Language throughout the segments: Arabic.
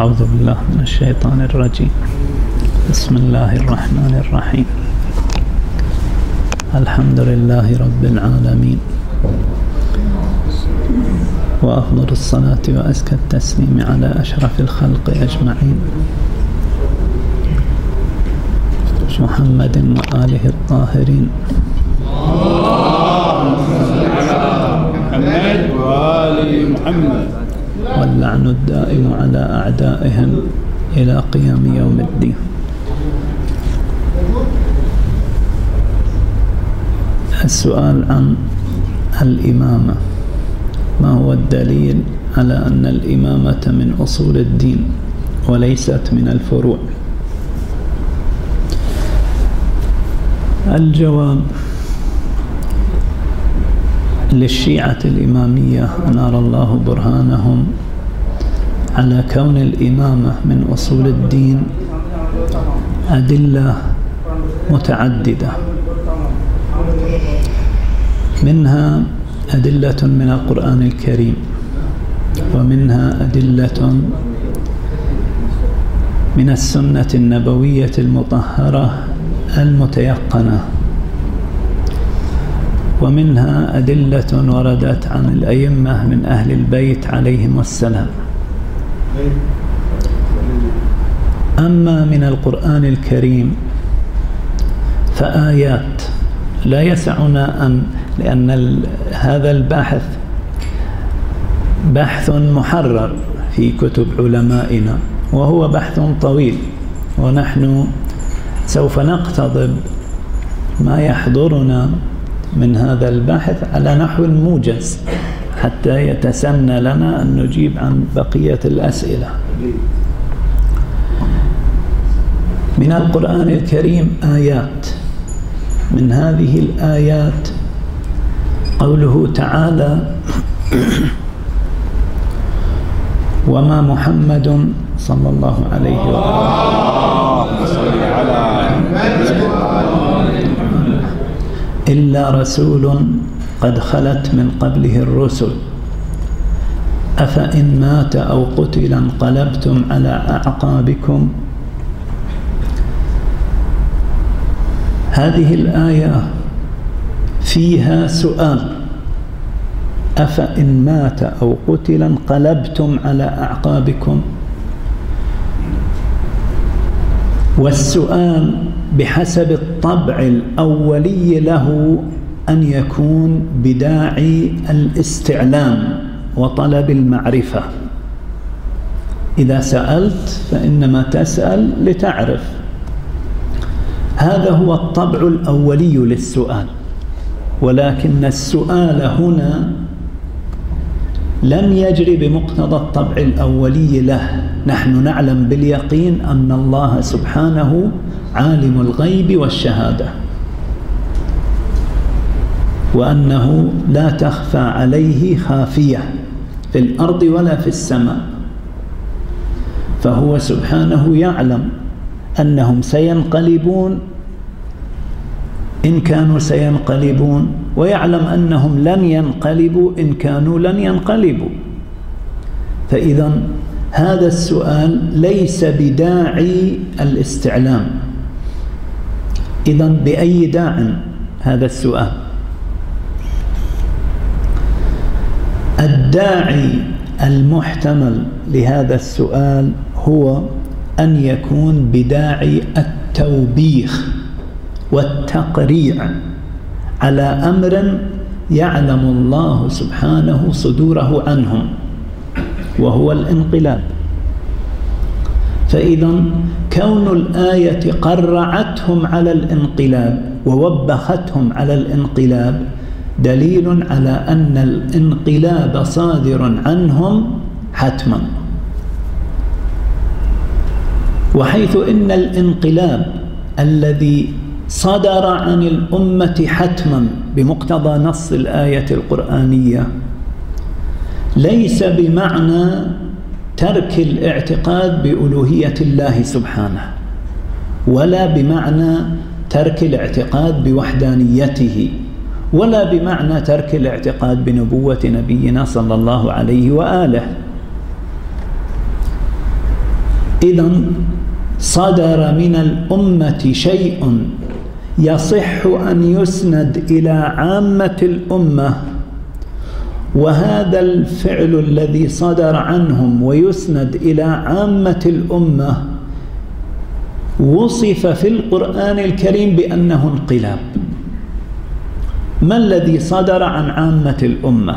أعوذ بالله من الشيطان الرجيم. بسم الله الرحمن الرحيم. الحمد لله رب العالمين. وأفضل الصلاة وأزكى التسليم على أشرف الخلق أجمعين. محمد وآله الطاهرين. محمد وآل محمد. واللعن الدائم على أعدائهم إلى قيام يوم الدين. السؤال عن الإمامة. ما هو الدليل على أن الإمامة من أصول الدين وليست من الفروع؟ الجواب للشيعة الإمامية أنار الله برهانهم على كون الإمامة من أصول الدين أدلة متعددة. منها أدلة من القرآن الكريم ومنها أدلة من السنة النبوية المطهرة المتيقنة. ومنها أدلة وردت عن الأئمة من أهل البيت عليهم السلام. أما من القرآن الكريم فآيات لا يسعنا أن لأن هذا البحث بحث محرر في كتب علمائنا وهو بحث طويل ونحن سوف نقتضب ما يحضرنا من هذا البحث على نحو موجز حتى يتسنى لنا أن نجيب عن بقية الأسئلة. من القرآن الكريم آيات. من هذه الآيات قوله تعالى وما محمد صلى الله عليه وسلم. إلا رسول قد خلت من قبله الرسل. أفإن مات أو قتل انقلبتم على أعقابكم؟ هذه الآية فيها سؤال. أفإن مات أو قتل انقلبتم على أعقابكم؟ والسؤال بحسب الطبع الأولي له أن يكون بداعي الاستعلام وطلب المعرفة. إذا سألت فإنما تسأل لتعرف. هذا هو الطبع الأولي للسؤال. ولكن السؤال هنا لم يجري بمقتضى الطبع الأولي له. نحن نعلم باليقين أن الله سبحانه عالم الغيب والشهادة. وأنه لا تخفى عليه خافية في الأرض ولا في السماء. فهو سبحانه يعلم أنهم سينقلبون إن كانوا سينقلبون ويعلم أنهم لن ينقلبوا إن كانوا لن ينقلبوا. فإذا هذا السؤال ليس بداعي الاستعلام. إذا بأي داع هذا السؤال؟ الداعي المحتمل لهذا السؤال هو أن يكون بداعي التوبيخ والتقريع على أمر يعلم الله سبحانه صدوره عنهم وهو الانقلاب. فإذا كون الآية قرعتهم على الانقلاب ووبختهم على الانقلاب دليل على أن الانقلاب صادر عنهم حتما. وحيث إن الانقلاب الذي صدر عن الأمة حتما بمقتضى نص الآية القرآنية ليس بمعنى ترك الاعتقاد بألوهية الله سبحانه ولا بمعنى ترك الاعتقاد بوحدانيته ولا بمعنى ترك الاعتقاد بنبوة نبينا صلى الله عليه وآله. إذا صدر من الأمة شيء يصح أن يسند إلى عامة الأمة وهذا الفعل الذي صدر عنهم ويسند إلى عامة الأمة وصف في القرآن الكريم بأنه انقلاب. ما الذي صدر عن عامة الأمة؟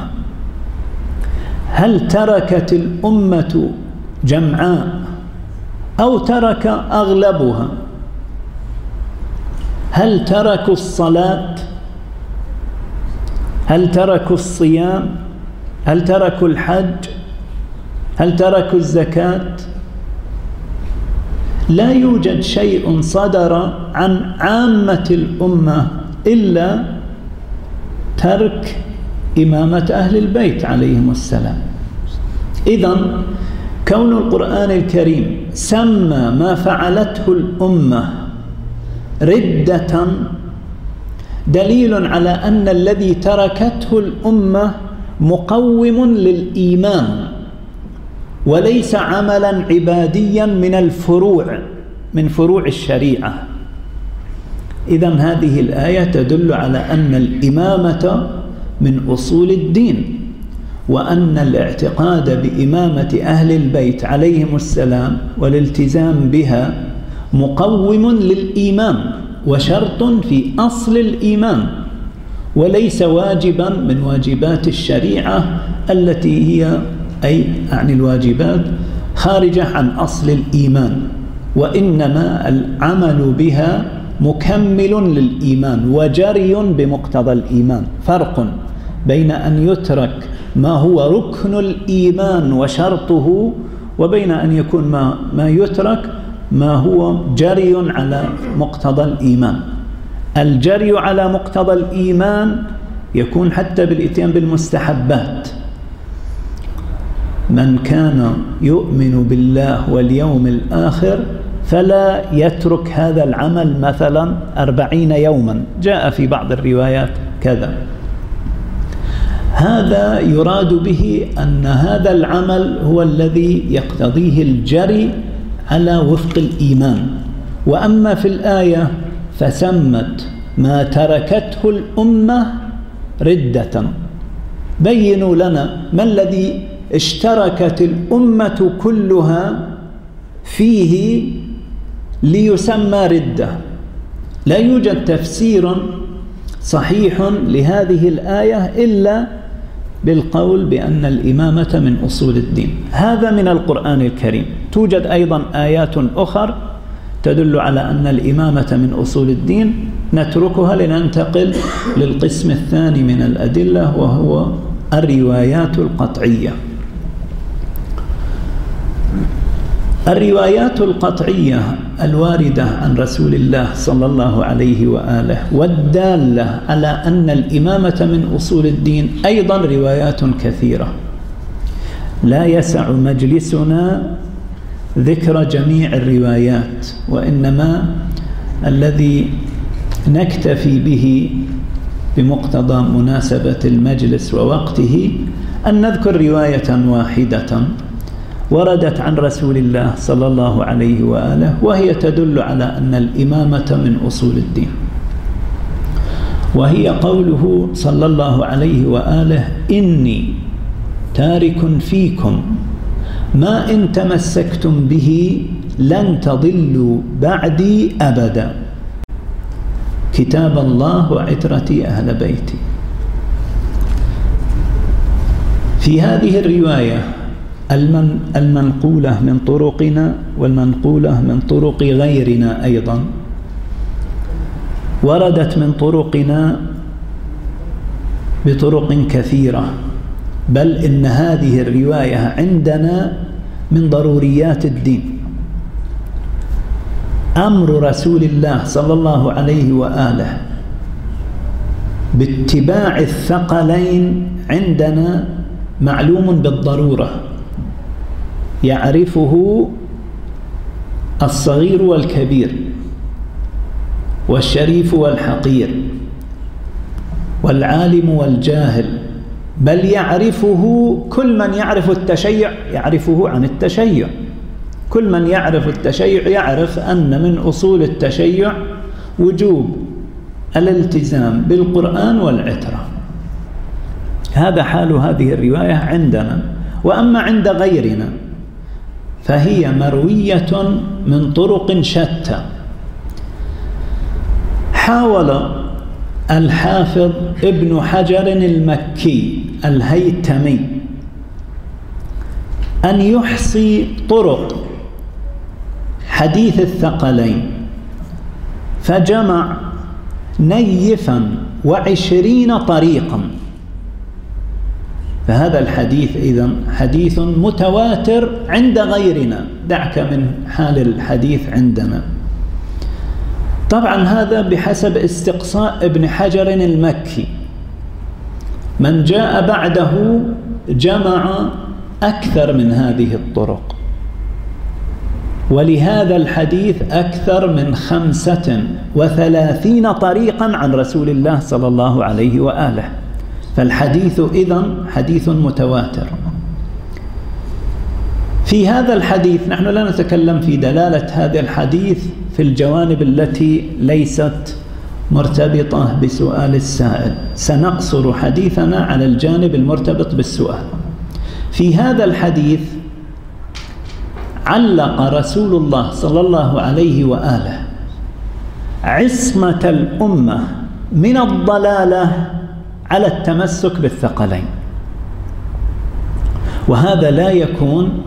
هل تركت الأمة جمعاء أو ترك أغلبها؟ هل تركوا الصلاة؟ هل تركوا الصيام؟ هل تركوا الحج؟ هل تركوا الزكاة؟ لا يوجد شيء صدر عن عامة الأمة إلا ترك إمامة أهل البيت عليهم السلام. إذا كون القرآن الكريم سمى ما فعلته الأمة ردة دليل على أن الذي تركته الأمة مقوم للإيمان وليس عملا عباديا من الفروع من فروع الشريعة. إذا هذه الآية تدل على أن الإمامة من أصول الدين وأن الاعتقاد بإمامة أهل البيت عليهم السلام والالتزام بها مقوم للإيمان وشرط في أصل الإيمان. وليس واجبا من واجبات الشريعة التي هي أي عن الواجبات خارجة عن أصل الإيمان وإنما العمل بها مكمل للإيمان وجري بمقتضى الإيمان فرق بين أن يترك ما هو ركن الإيمان وشرطه وبين أن يكون ما, ما يترك ما هو جري على مقتضى الإيمان. الجري على مقتضى الإيمان يكون حتى بالإتيان بالمستحبات. من كان يؤمن بالله واليوم الآخر فلا يترك هذا العمل مثلا أربعين يوما. جاء في بعض الروايات كذا. هذا يراد به أن هذا العمل هو الذي يقتضيه الجري على وفق الإيمان. وأما في الآية فسمت ما تركته الأمة ردة. بينوا لنا ما الذي اشتركت الأمة كلها فيه ليسمى ردة. لا يوجد تفسير صحيح لهذه الآية إلا بالقول بأن الإمامة من أصول الدين. هذا من القرآن الكريم. توجد أيضا آيات أخر تدل على أن الإمامة من أصول الدين نتركها لننتقل للقسم الثاني من الأدلة وهو الروايات القطعية. الروايات القطعية الواردة عن رسول الله صلى الله عليه وآله والدالة على أن الإمامة من أصول الدين أيضا روايات كثيرة. لا يسع مجلسنا ذكر جميع الروايات وإنما الذي نكتفي به بمقتضى مناسبة المجلس ووقته أن نذكر رواية واحدة وردت عن رسول الله صلى الله عليه وآله وهي تدل على أن الإمامة من أصول الدين. وهي قوله صلى الله عليه وآله إني تارك فيكم ما إن تمسكتم به لن تضلوا بعدي أبدا. كتاب الله وعترتي أهل بيتي. في هذه الرواية المن المنقولة من طرقنا والمنقولة من طرق غيرنا أيضا. وردت من طرقنا بطرق كثيرة. بل إن هذه الرواية عندنا من ضروريات الدين. أمر رسول الله صلى الله عليه وآله باتباع الثقلين عندنا معلوم بالضرورة. يعرفه الصغير والكبير والشريف والحقير والعالم والجاهل بل يعرفه كل من يعرف التشيع يعرفه عن التشيع. كل من يعرف التشيع يعرف أن من أصول التشيع وجوب الالتزام بالقرآن والعترة. هذا حال هذه الرواية عندنا. وأما عند غيرنا فهي مروية من طرق شتى. حاول الحافظ ابن حجر المكي الهيتمي. أن يحصي طرق حديث الثقلين. فجمع نيفا وعشرين طريقا. فهذا الحديث إذا حديث متواتر عند غيرنا. دعك من حال الحديث عندنا. طبعا هذا بحسب استقصاء ابن حجر المكي. من جاء بعده جمع أكثر من هذه الطرق. ولهذا الحديث أكثر من خمسة وثلاثين طريقا عن رسول الله صلى الله عليه وآله. فالحديث إذن حديث متواتر. في هذا الحديث نحن لا نتكلم في دلالة هذا الحديث في الجوانب التي ليست مرتبطة بسؤال السائل. سنقصر حديثنا على الجانب المرتبط بالسؤال. في هذا الحديث علق رسول الله صلى الله عليه وآله عصمة الأمة من الضلالة على التمسك بالثقلين. وهذا لا يكون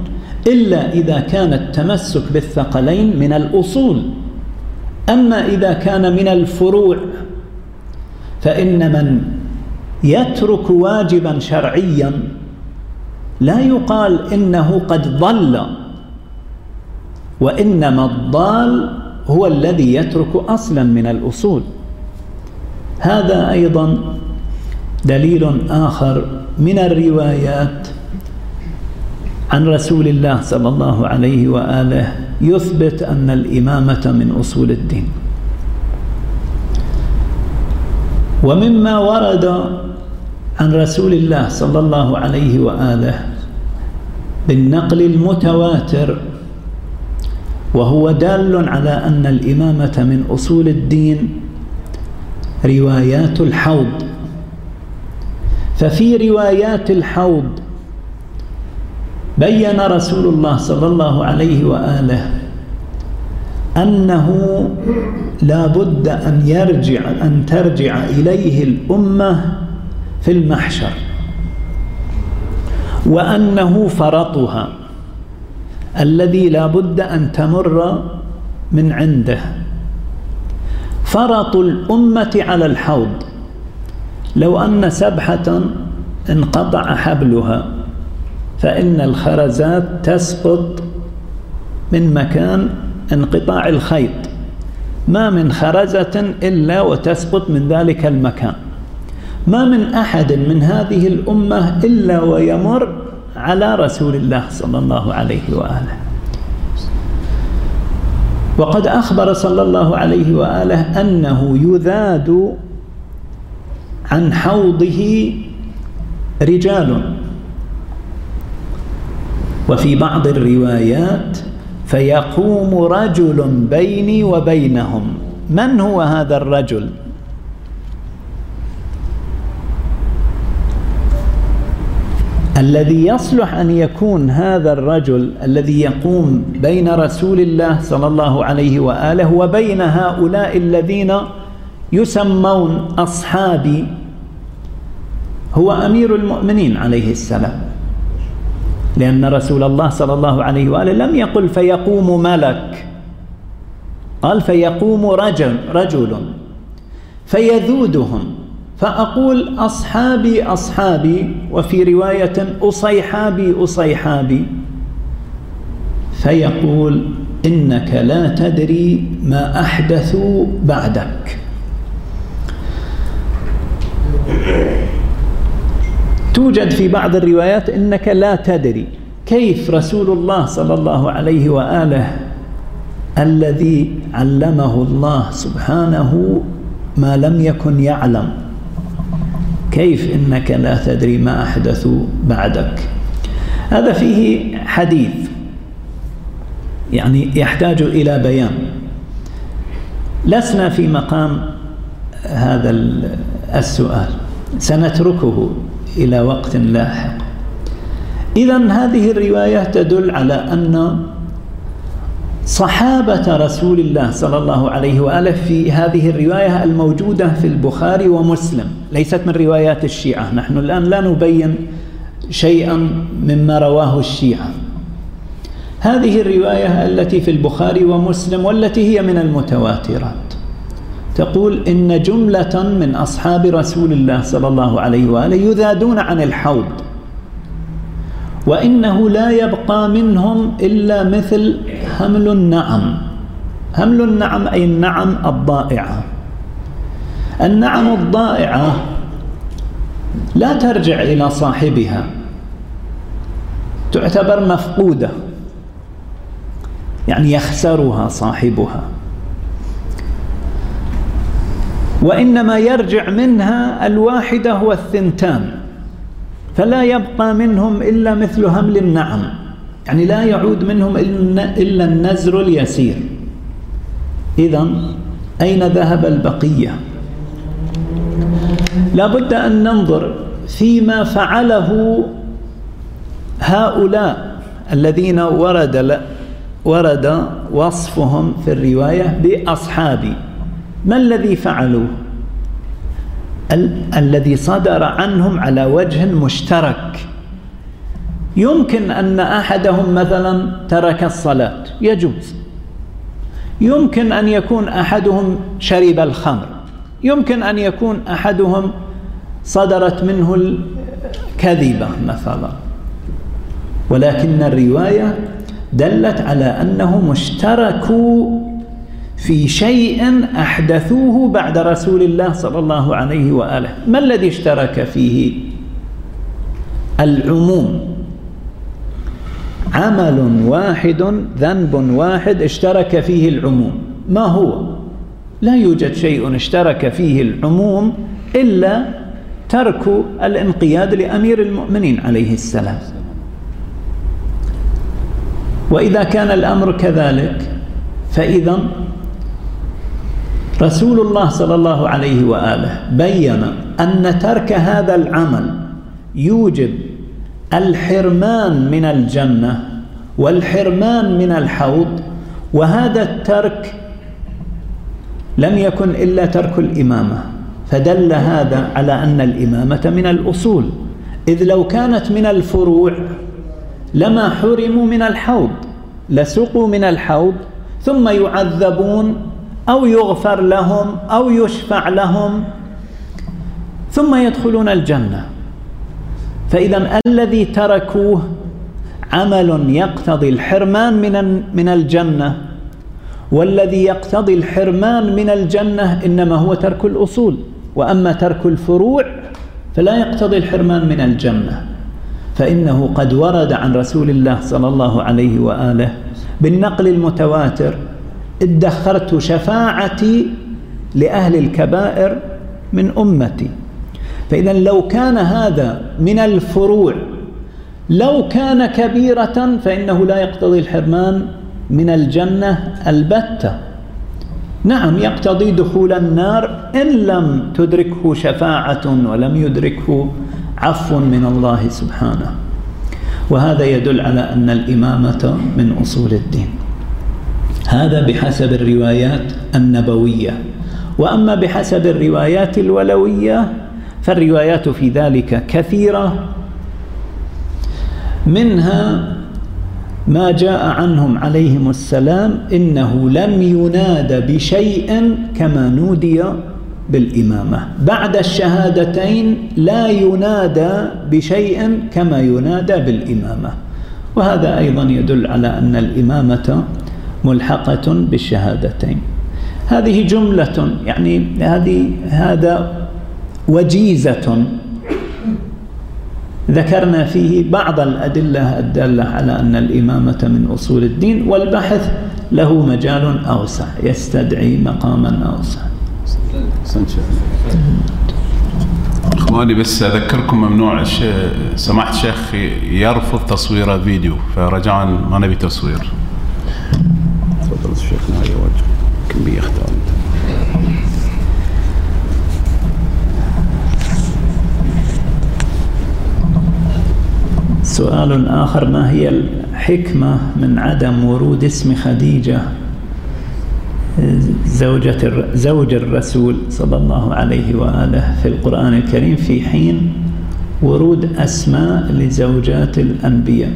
إلا إذا كان التمسك بالثقلين من الأصول أما إذا كان من الفروع فإن من يترك واجبا شرعيا لا يقال إنه قد ضل وإنما الضال هو الذي يترك أصلا من الأصول. هذا أيضا دليل آخر من الروايات. عن رسول الله صلى الله عليه وآله يثبت أن الإمامة من أصول الدين. ومما ورد عن رسول الله صلى الله عليه وآله بالنقل المتواتر وهو دال على أن الإمامة من أصول الدين روايات الحوض. ففي روايات الحوض بين رسول الله صلى الله عليه وآله أنه لا بد أن يرجع أن ترجع إليه الأمة في المحشر وأنه فرطها الذي لا بد أن تمر من عنده. فرط الأمة على الحوض. لو أن سبحة انقطع حبلها فإن الخرزات تسقط من مكان انقطاع الخيط. ما من خرزة إلا وتسقط من ذلك المكان. ما من أحد من هذه الأمة إلا ويمر على رسول الله صلى الله عليه وآله. وقد أخبر صلى الله عليه وآله أنه يذاد عن حوضه رجال. وفي بعض الروايات فيقوم رجل بيني وبينهم. من هو هذا الرجل؟ الذي يصلح أن يكون هذا الرجل الذي يقوم بين رسول الله صلى الله عليه وآله وبين هؤلاء الذين يسمون أصحابي هو أمير المؤمنين عليه السلام. لأن رسول الله صلى الله عليه وآله لم يقل فيقوم ملك. قال فيقوم رجل رجل. فيذودهم. فأقول أصحابي أصحابي. وفي رواية أصيحابي أصيحابي. فيقول إنك لا تدري ما أحدثوا بعدك. توجد في بعض الروايات إنك لا تدري كيف رسول الله صلى الله عليه وآله الذي علمه الله سبحانه ما لم يكن يعلم. كيف إنك لا تدري ما أحدثوا بعدك؟ هذا فيه حديث يعني يحتاج إلى بيان. لسنا في مقام هذا السؤال. سنتركه. إلى وقت لاحق. إذا هذه الرواية تدل على أن صحابة رسول الله صلى الله عليه وآله في هذه الرواية الموجودة في البخاري ومسلم. ليست من روايات الشيعة. نحن الآن لا نبين شيئا مما رواه الشيعة. هذه الرواية التي في البخاري ومسلم والتي هي من المتواترات تقول إن جملة من أصحاب رسول الله صلى الله عليه وآله يذادون عن الحوض وإنه لا يبقى منهم إلا مثل حمل النعم. حمل النعم أي النعم الضائعة. النعم الضائعة لا ترجع إلى صاحبها تعتبر مفقودة يعني يخسرها صاحبها. وإنما يرجع منها الواحدة والثنتان فلا يبقى منهم إلا مثل همل النعم يعني لا يعود منهم إلا النزر اليسير. إذا أين ذهب البقية؟ لا بد أن ننظر فيما فعله هؤلاء الذين ورد ورد وصفهم في الرواية بأصحابي. ما الذي فعلوه؟ ال الذي صدر عنهم على وجه مشترك. يمكن أن أحدهم مثلا ترك الصلاة يجوز. يمكن أن يكون أحدهم شرب الخمر. يمكن أن يكون أحدهم صدرت منه الكذبة مثلا. ولكن الرواية دلت على أنهم اشتركوا في شيء أحدثوه بعد رسول الله صلى الله عليه وآله. ما الذي اشترك فيه؟ العموم. عمل واحد ذنب واحد اشترك فيه العموم. ما هو؟ لا يوجد شيء اشترك فيه العموم إلا ترك الانقياد لأمير المؤمنين عليه السلام. وإذا كان الأمر كذلك فإذا رسول الله صلى الله عليه وآله بين أن ترك هذا العمل يوجب الحرمان من الجنة والحرمان من الحوض وهذا الترك لم يكن إلا ترك الإمامة فدل هذا على أن الإمامة من الأصول إذ لو كانت من الفروع لما حرموا من الحوض لسقوا من الحوض ثم يعذبون أو يغفر لهم أو يشفع لهم ثم يدخلون الجنة. فإذا الذي تركوه عمل يقتضي الحرمان من من الجنة والذي يقتضي الحرمان من الجنة إنما هو ترك الأصول. وأما ترك الفروع فلا يقتضي الحرمان من الجنة. فإنه قد ورد عن رسول الله صلى الله عليه وآله بالنقل المتواتر ادخرت شفاعتي لأهل الكبائر من أمتي. فإذا لو كان هذا من الفروع لو كان كبيرة فإنه لا يقتضي الحرمان من الجنة البتة. نعم يقتضي دخول النار إن لم تدركه شفاعة ولم يدركه عفو من الله سبحانه. وهذا يدل على أن الإمامة من أصول الدين. هذا بحسب الروايات النبوية. وأما بحسب الروايات الولوية فالروايات في ذلك كثيرة. منها ما جاء عنهم عليهم السلام إنه لم يناد بشيء كما نودي بالإمامة. بعد الشهادتين لا ينادى بشيء كما ينادى بالإمامة. وهذا أيضا يدل على أن الإمامة ملحقة بالشهادتين. هذه جملة يعني هذه هذا وجيزة ذكرنا فيه بعض الأدلة الدالة على أن الإمامة من أصول الدين والبحث له مجال أوسع يستدعي مقاما أوسع. إخواني بس أذكركم ممنوع سماحه الشيخ يرفض تصوير فيديو فرجاء ما نبي تصوير. تفضل شيخنا على وجه يمكن بيختار سؤال آخر ما هي الحكمة من عدم ورود اسم خديجة؟ زوجة زوج الرسول صلى الله عليه وآله في القرآن الكريم في حين ورود أسماء لزوجات الأنبياء.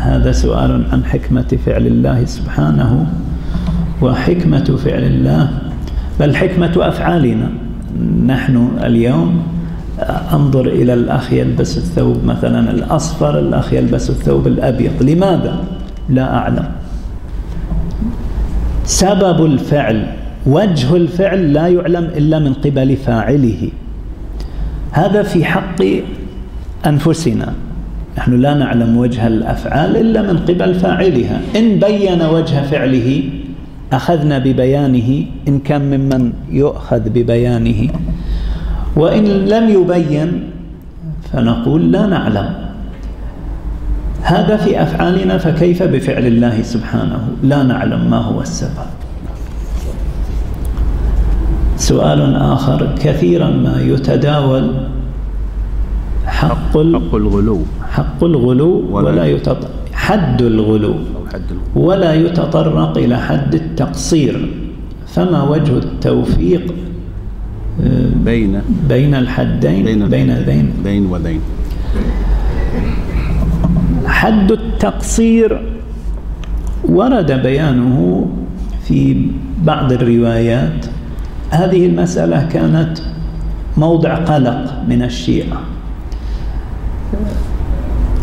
هذا سؤال عن حكمة فعل الله سبحانه وحكمة فعل الله. بل حكمة أفعالنا. نحن اليوم أنظر إلى الأخ يلبس الثوب مثلا الأصفر الأخ يلبس الثوب الأبيض. لماذا؟ لا أعلم. سبب الفعل وجه الفعل لا يعلم إلا من قبل فاعله. هذا في حق أنفسنا. نحن لا نعلم وجه الأفعال إلا من قبل فاعلها. إن بين وجه فعله أخذنا ببيانه. إن كان ممن يؤخذ ببيانه. وإن لم يبين فنقول لا نعلم. هذا في أفعالنا فكيف بفعل الله سبحانه؟ لا نعلم ما هو السبب. سؤال آخر كثيرا ما يتداول حق, حق الغلو. حق الغلو ولا, ولا يتط... حد الغلو. ولا يتطرق إلى حد التقصير. فما وجه التوفيق بين بين الحدين؟ بين بين ذين بين وذين حد التقصير ورد بيانه في بعض الروايات. هذه المسألة كانت موضع قلق من الشيعة.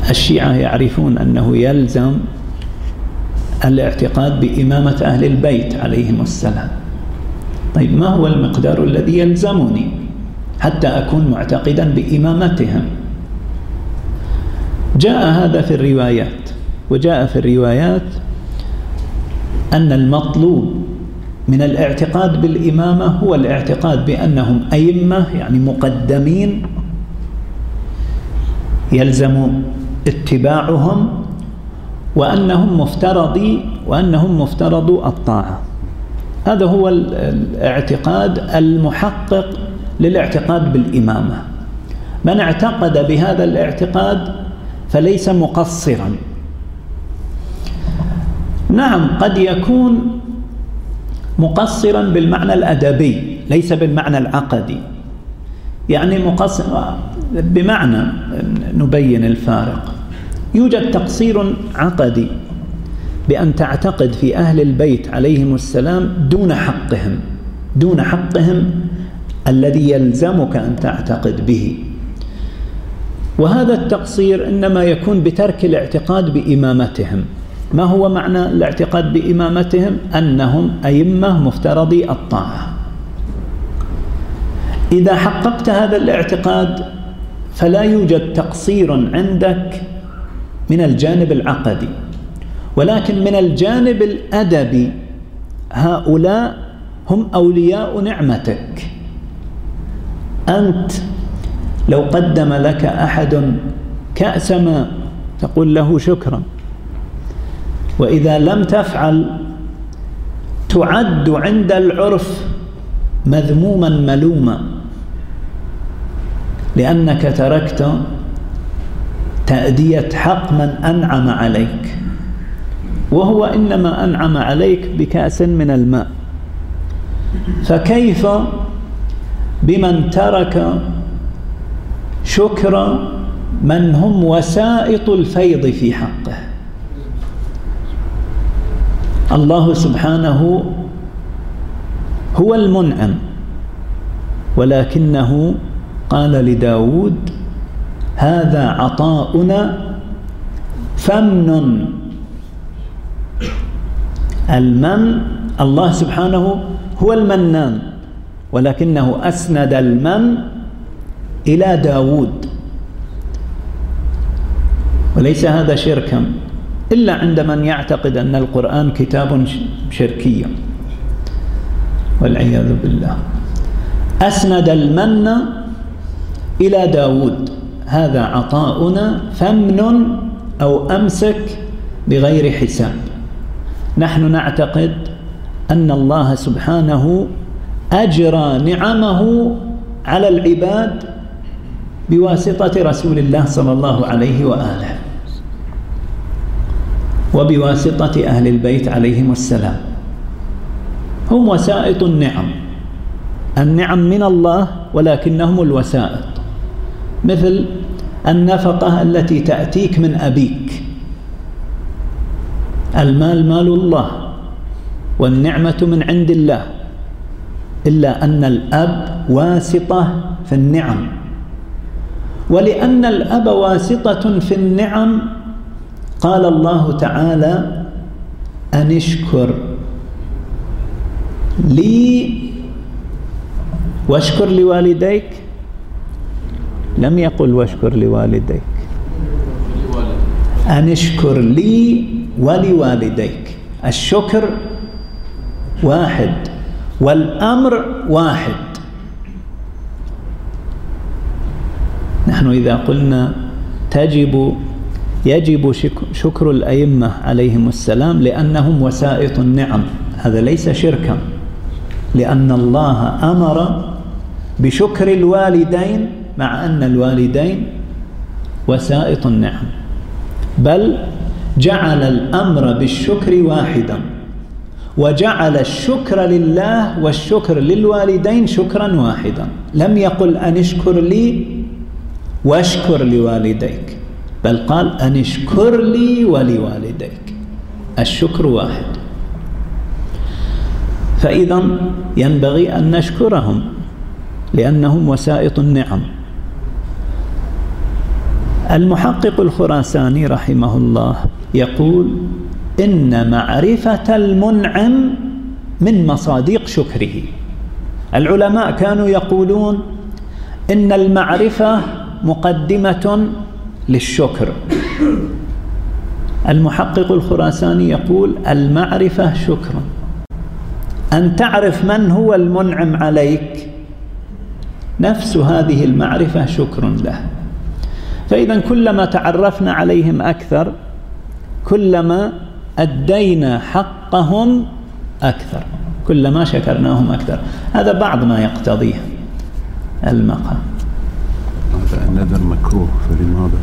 الشيعة يعرفون أنه يلزم الاعتقاد بإمامة أهل البيت عليهم السلام. طيب ما هو المقدار الذي يلزمني حتى أكون معتقدا بإمامتهم؟ جاء هذا في الروايات وجاء في الروايات أن المطلوب من الاعتقاد بالإمامة هو الاعتقاد بأنهم أئمة يعني مقدمين يلزم اتباعهم وأنهم مفترضي وأنهم مفترضوا الطاعة. هذا هو الاعتقاد المحقق للاعتقاد بالإمامة. من اعتقد بهذا الاعتقاد فليس مقصرا. نعم قد يكون مقصرا بالمعنى الأدبي ليس بالمعنى العقدي. يعني مقصر بمعنى نبين الفارق. يوجد تقصير عقدي بأن تعتقد في أهل البيت عليهم السلام دون حقهم دون حقهم الذي يلزمك أن تعتقد به. وهذا التقصير إنما يكون بترك الاعتقاد بإمامتهم. ما هو معنى الاعتقاد بإمامتهم؟ أنهم أئمة مفترضي الطاعة. إذا حققت هذا الاعتقاد فلا يوجد تقصير عندك من الجانب العقدي ولكن من الجانب الأدبي هؤلاء هم أولياء نعمتك. أنت لو قدم لك أحد كأس ماء تقول له شكرا وإذا لم تفعل تعد عند العرف مذموما ملوما. لأنك تركت تأدية حق من أنعم عليك. وهو إنما أنعم عليك بكأس من الماء. فكيف بمن ترك شكر من هم وسائط الفيض في حقه؟ الله سبحانه هو المنعم ولكنه قال لداود هذا عطاؤنا فمن. المن الله سبحانه هو المنان ولكنه أسند المن إلى داود. وليس هذا شركا إلا عند من يعتقد أن القرآن كتاب شركي. والعياذ بالله. أسند المن إلى داود. هذا عطاؤنا فمن أو أمسك بغير حساب. نحن نعتقد أن الله سبحانه أجرى نعمه على العباد بواسطة رسول الله صلى الله عليه وآله وبواسطة أهل البيت عليهم السلام. هم وسائط النعم. النعم من الله ولكنهم الوسائط. مثل النفقة التي تأتيك من أبيك. المال مال الله والنعمة من عند الله. إلا أن الأب واسطة في النعم. ولأن الأب واسطة في النعم قال الله تعالى أن اشكر لي واشكر لوالديك لم يقل واشكر لوالديك. أن اشكر لي ولوالديك. الشكر واحد والأمر واحد. نحن إذا قلنا تجب يجب شكر الأئمة عليهم السلام لأنهم وسائط النعم. هذا ليس شركا. لأن الله أمر بشكر الوالدين مع أن الوالدين وسائط النعم بل جعل الأمر بالشكر واحدا وجعل الشكر لله والشكر للوالدين شكرا واحدا. لم يقل أن اشكر لي واشكر لوالديك بل قال أن اشكر لي ولوالديك. الشكر واحد. فإذا ينبغي أن نشكرهم لأنهم وسائط النعم. المحقق الخراساني رحمه الله يقول إن معرفة المنعم من مصادق شكره. العلماء كانوا يقولون إن المعرفة مقدمة للشكر. المحقق الخراساني يقول المعرفة شكر. أن تعرف من هو المنعم عليك نفس هذه المعرفة شكر له. فإذا كلما تعرفنا عليهم أكثر كلما أدينا حقهم أكثر كلما شكرناهم أكثر. هذا بعض ما يقتضيه المقام. هذا النذر مكروه فلماذا؟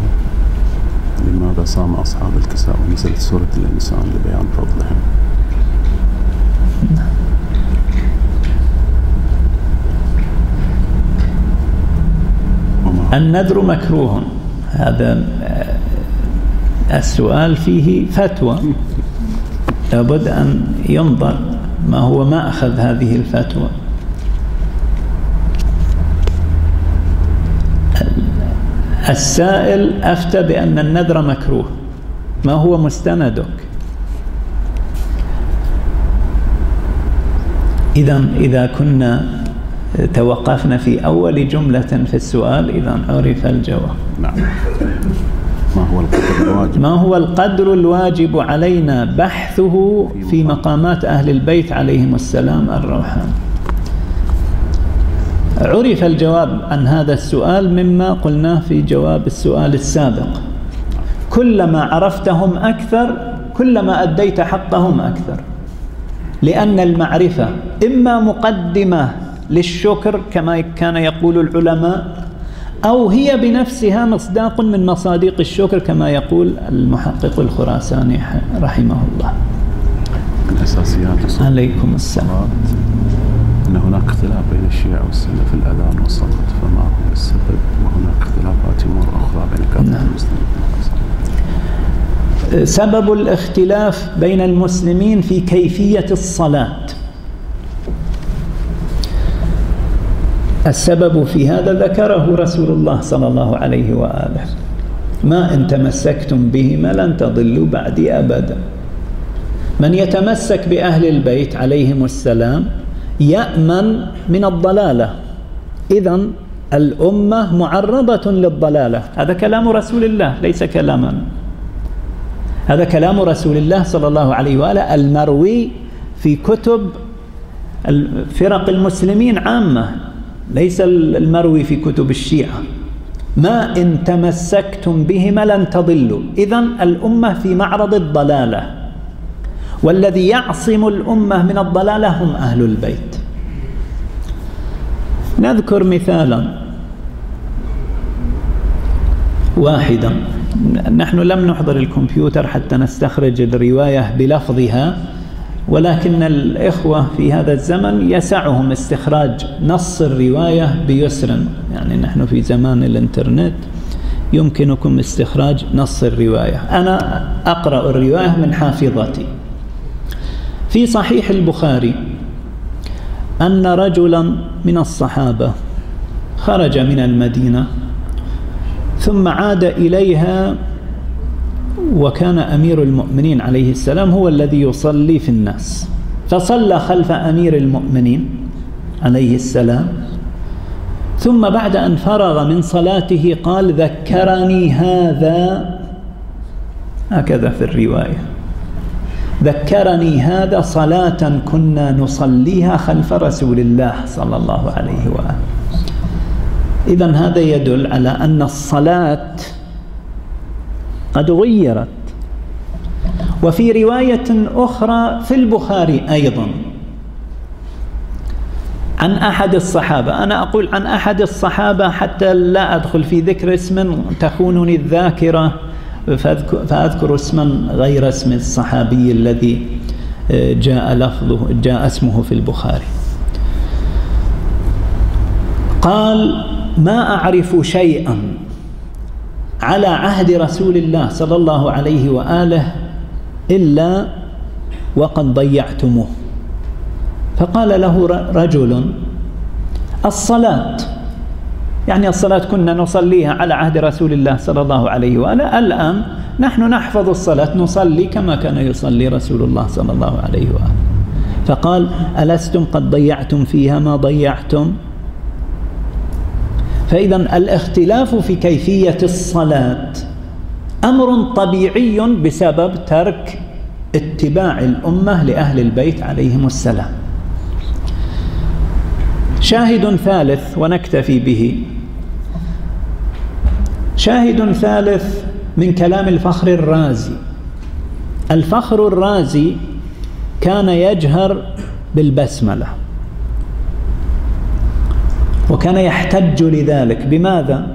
لماذا صام أصحاب الكساء ونزلت سورة الإنسان لبيان فضلهم؟ النذر مكروه. هذا آه، السؤال فيه فتوى. لابد أن ينظر ما هو ما أخذ هذه الفتوى. السائل أفتى بأن النذر مكروه. ما هو مستندك؟ إذا إذا كنا توقفنا في أول جملة في السؤال إذا عرف الجواب. نعم. ما هو القدر الواجب؟ ما هو القدر الواجب علينا بحثه في مقامات أهل البيت عليهم السلام الروحان عرف الجواب عن هذا السؤال مما قلناه في جواب السؤال السابق. كلما عرفتهم أكثر كلما أديت حقهم أكثر. لأن المعرفة إما مقدمة للشكر كما كان يقول العلماء أو هي بنفسها مصداق من مصادق الشكر كما يقول المحقق الخراساني رحمه الله. من أساسيات الصلاة. عليكم السلام. أن هناك اختلاف بين الشيعة والسنة في الأذان والصلاة فما هو السبب؟ وهناك اختلافات أمور أخرى بين كافة نعم. المسلمين سبب الاختلاف بين المسلمين في كيفية الصلاة. السبب في هذا ذكره رسول الله صلى الله عليه وآله. ما إن تمسكتم بهما لن تضلوا بعدي أبدا. من يتمسك بأهل البيت عليهم السلام يأمن من الضلالة. إذا الأمة معرضة للضلالة. هذا كلام رسول الله ليس كلاما. هذا كلام رسول الله صلى الله عليه وآله المروي في كتب فرق المسلمين عامة. ليس المروي في كتب الشيعة. ما إن تمسكتم بهما لن تضلوا. إذا الأمة في معرض الضلالة. والذي يعصم الأمة من الضلالة هم أهل البيت. نذكر مثالا. واحدا. نحن لم نحضر الكمبيوتر حتى نستخرج الرواية بلفظها. ولكن الإخوة في هذا الزمن يسعهم استخراج نص الرواية بيسر. يعني نحن في زمان الإنترنت يمكنكم استخراج نص الرواية. أنا أقرأ الرواية من حافظتي. في صحيح البخاري أن رجلا من الصحابة خرج من المدينة ثم عاد إليها وكان أمير المؤمنين عليه السلام هو الذي يصلي في الناس. فصلى خلف أمير المؤمنين عليه السلام. ثم بعد أن فرغ من صلاته قال ذكرني هذا. هكذا في الرواية. ذكرني هذا صلاة كنا نصليها خلف رسول الله صلى الله عليه وآله. إذا هذا يدل على أن الصلاة قد غيرت. وفي رواية أخرى في البخاري أيضا. عن أحد الصحابة أنا أقول عن أحد الصحابة حتى لا أدخل في ذكر اسم تخونني الذاكرة فأذكر اسما غير اسم الصحابي الذي آه، جاء لفظه جاء اسمه في البخاري. قال ما أعرف شيئا على عهد رسول الله صلى الله عليه وآله إلا وقد ضيعتموه. فقال له رجل الصلاة يعني الصلاة كنا نصليها على عهد رسول الله صلى الله عليه وآله الآن نحن نحفظ الصلاة نصلي كما كان يصلي رسول الله صلى الله عليه وآله. فقال ألستم قد ضيعتم فيها ما ضيعتم؟ فإذا الاختلاف في كيفية الصلاة أمر طبيعي بسبب ترك اتباع الأمة لأهل البيت عليهم السلام. شاهد ثالث ونكتفي به. شاهد ثالث من كلام الفخر الرازي. الفخر الرازي كان يجهر بالبسملة. وكان يحتج لذلك. بماذا؟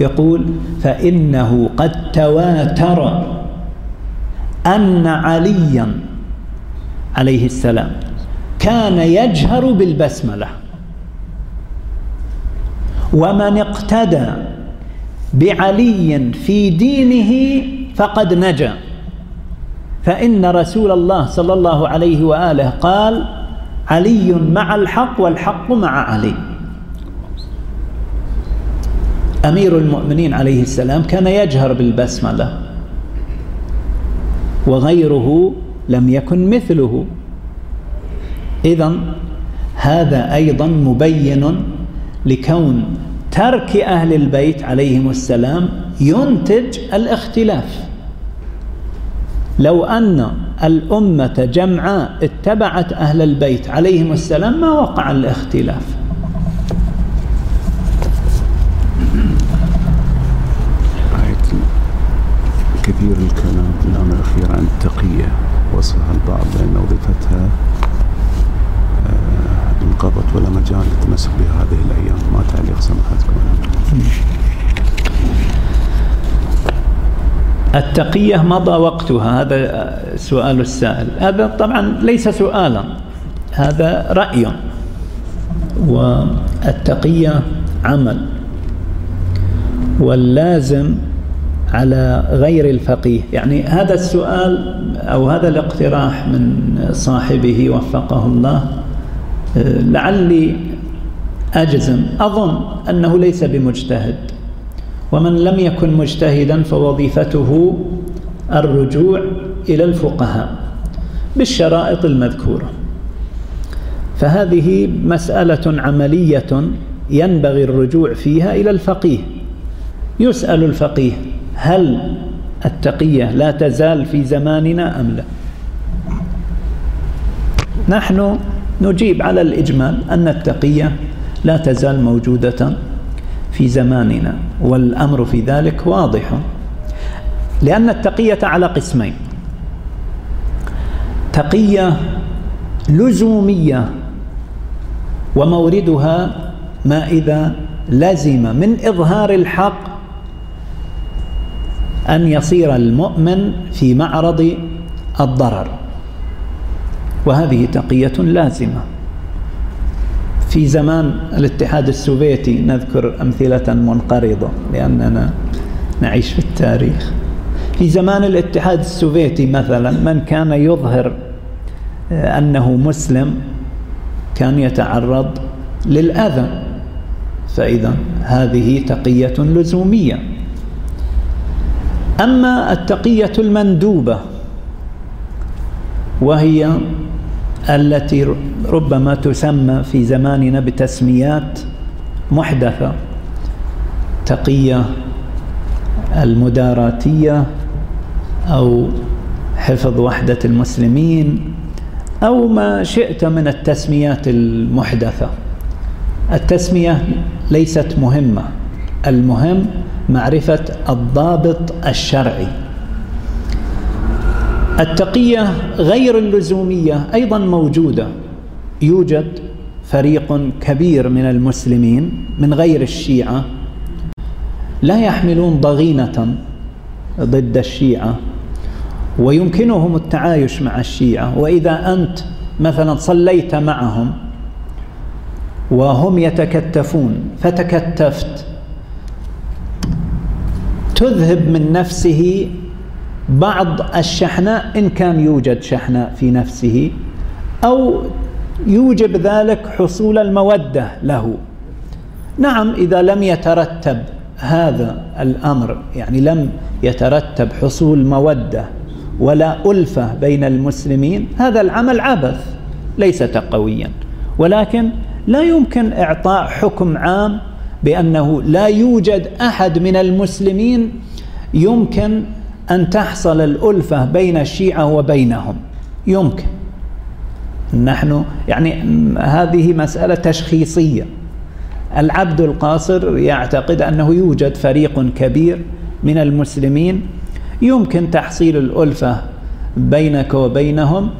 يقول فإنه قد تواتر أن عليا عليه السلام كان يجهر بالبسملة ومن اقتدى بعلي في دينه فقد نجا. فإن رسول الله صلى الله عليه وآله قال علي مع الحق والحق مع علي. أمير المؤمنين عليه السلام كان يجهر بالبسملة وغيره لم يكن مثله. إذا هذا أيضا مبين لكون ترك أهل البيت عليهم السلام ينتج الاختلاف. لو أن الأمة جمعاء اتبعت أهل البيت عليهم السلام ما وقع الاختلاف. كثير الكلام في الآن الأخير عن التقية وصفها البعض بأن وظيفتها آه، انقضت ولا مجال للتمسك بها هذه الأيام. ما تعليق سماحتكم التقية مضى وقتها. هذا سؤال السائل. هذا طبعا ليس سؤالا هذا رأي. والتقية عمل. واللازم على غير الفقيه. يعني هذا السؤال أو هذا الاقتراح من صاحبه وفقه الله آه، لعلي أجزم. أظن أنه ليس بمجتهد. ومن لم يكن مجتهدا فوظيفته الرجوع إلى الفقهاء بالشرائط المذكورة. فهذه مسألة عملية ينبغي الرجوع فيها إلى الفقيه. يسأل الفقيه هل التقية لا تزال في زماننا أم لا؟ نحن نجيب على الإجمال أن التقية لا تزال موجودة في زماننا والأمر في ذلك واضح. لأن التقية على قسمين. تقية لزومية وموردها ما إذا لزم من إظهار الحق أن يصير المؤمن في معرض الضرر. وهذه تقية لازمة. في زمان الاتحاد السوفيتي نذكر أمثلة منقرضة لأننا نعيش في التاريخ. في زمان الاتحاد السوفيتي مثلا من كان يظهر آه، أنه مسلم كان يتعرض للأذى. فإذا هذه تقية لزومية. أما التقية المندوبة وهي التي ربما تسمى في زماننا بتسميات محدثة تقية المداراتية أو حفظ وحدة المسلمين أو ما شئت من التسميات المحدثة. التسمية ليست مهمة. المهم معرفة الضابط الشرعي. التقية غير اللزومية أيضا موجودة. يوجد فريق كبير من المسلمين من غير الشيعة. لا يحملون ضغينة ضد الشيعة. ويمكنهم التعايش مع الشيعة. وإذا أنت مثلا صليت معهم وهم يتكتفون فتكتفت تذهب من نفسه بعض الشحناء إن كان يوجد شحناء في نفسه أو يوجب ذلك حصول المودة له. نعم إذا لم يترتب هذا الأمر يعني لم يترتب حصول مودة ولا ألفة بين المسلمين هذا العمل عبث ليس تقويا. ولكن لا يمكن إعطاء حكم عام بأنه لا يوجد أحد من المسلمين يمكن أن تحصل الألفة بين الشيعة وبينهم. يمكن. نحن يعني هذه مسألة تشخيصية. العبد القاصر يعتقد أنه يوجد فريق كبير من المسلمين يمكن تحصيل الألفة بينك وبينهم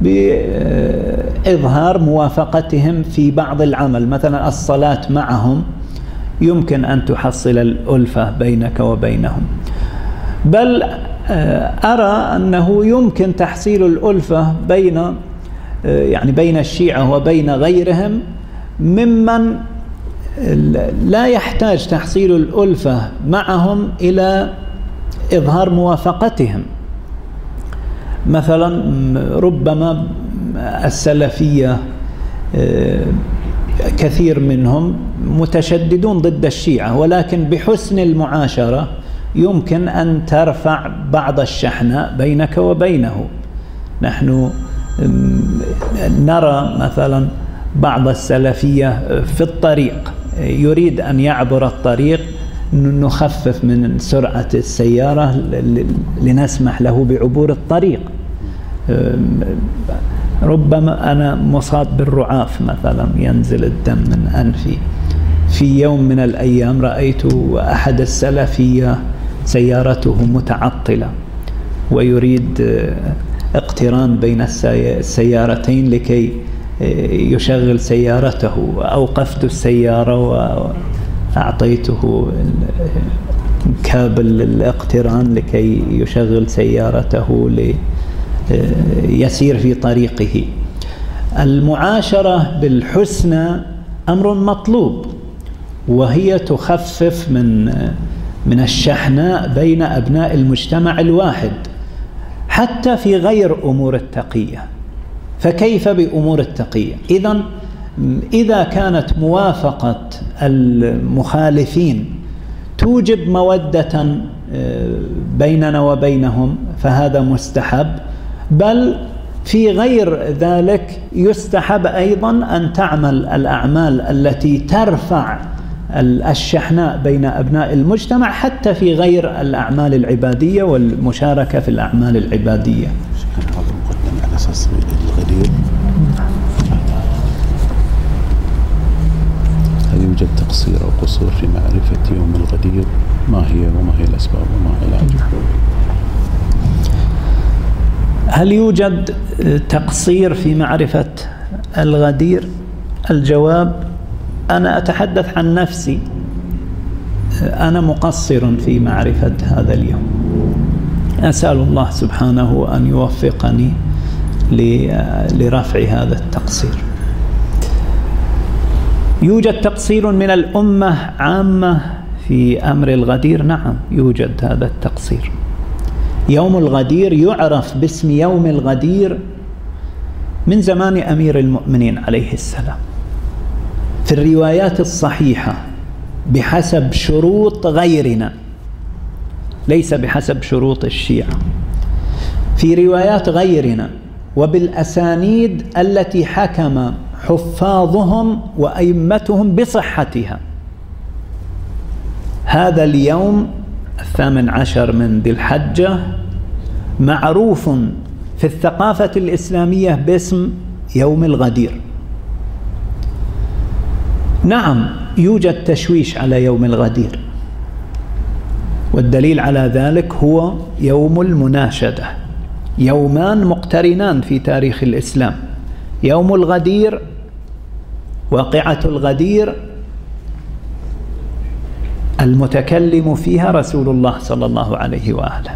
بإظهار موافقتهم في بعض العمل مثلا الصلاة معهم يمكن أن تحصل الألفة بينك وبينهم. بل آه، أرى أنه يمكن تحصيل الألفة بين آه، يعني بين الشيعة وبين غيرهم ممن لا يحتاج تحصيل الألفة معهم إلى إظهار موافقتهم. مثلا ربما السلفية آه، كثير منهم متشددون ضد الشيعة ولكن بحسن المعاشرة يمكن أن ترفع بعض الشحناء بينك وبينه. نحن نرى مثلا بعض السلفية في الطريق يريد أن يعبر الطريق نخفف من سرعة السيارة لنسمح له بعبور الطريق. ربما أنا مصاب بالرعاف مثلا ينزل الدم من أنفي. في يوم من الأيام رأيت أحد السلفية سيارته متعطلة ويريد اقتران بين السيارتين لكي يشغل سيارته. أوقفت السيارة وأعطيته كابل الاقتران لكي يشغل سيارته ليسير في طريقه. المعاشرة بالحسنى أمر مطلوب وهي تخفف من من الشحناء بين أبناء المجتمع الواحد حتى في غير أمور التقية. فكيف بأمور التقية؟ إذا إذا كانت موافقة المخالفين توجب مودة آه، بيننا وبينهم فهذا مستحب. بل في غير ذلك يستحب أيضا أن تعمل الأعمال التي ترفع الشحناء بين أبناء المجتمع حتى في غير الأعمال العبادية والمشاركة في الأعمال العبادية. مقدم على أساس الغدير هل يوجد تقصير أو قصور في معرفة يوم الغدير؟ ما هي وما هي الأسباب وما هي العلاج هل يوجد تقصير في معرفة الغدير الجواب؟ أنا أتحدث عن نفسي. أنا مقصر في معرفة هذا اليوم. أسأل الله سبحانه أن يوفقني لرفع هذا التقصير. يوجد تقصير من الأمة عامة في أمر الغدير؟ نعم يوجد هذا التقصير. يوم الغدير يعرف باسم يوم الغدير من زمان أمير المؤمنين عليه السلام. في الروايات الصحيحة بحسب شروط غيرنا ليس بحسب شروط الشيعة. في روايات غيرنا وبالأسانيد التي حكم حفاظهم وأئمتهم بصحتها. هذا اليوم الثامن عشر من ذي الحجة معروف في الثقافة الإسلامية باسم يوم الغدير. نعم يوجد تشويش على يوم الغدير. والدليل على ذلك هو يوم المناشدة يومان مقترنان في تاريخ الإسلام. يوم الغدير واقعة الغدير المتكلم فيها رسول الله صلى الله عليه وآله.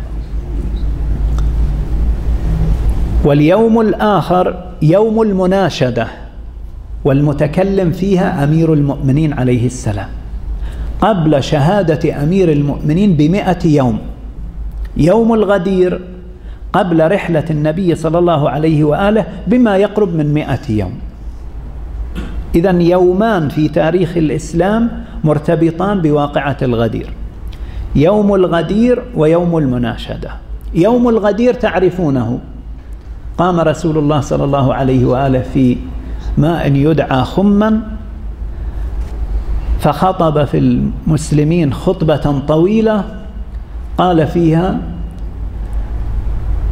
واليوم الآخر يوم المناشدة والمتكلم فيها أمير المؤمنين عليه السلام. قبل شهادة أمير المؤمنين بمئة يوم. يوم الغدير قبل رحلة النبي صلى الله عليه وآله بما يقرب من مئة يوم. إذا يومان في تاريخ الإسلام مرتبطان بواقعة الغدير. يوم الغدير ويوم المناشدة. يوم الغدير تعرفونه. قام رسول الله صلى الله عليه وآله في ماء يدعى خما فخطب في المسلمين خطبة طويلة قال فيها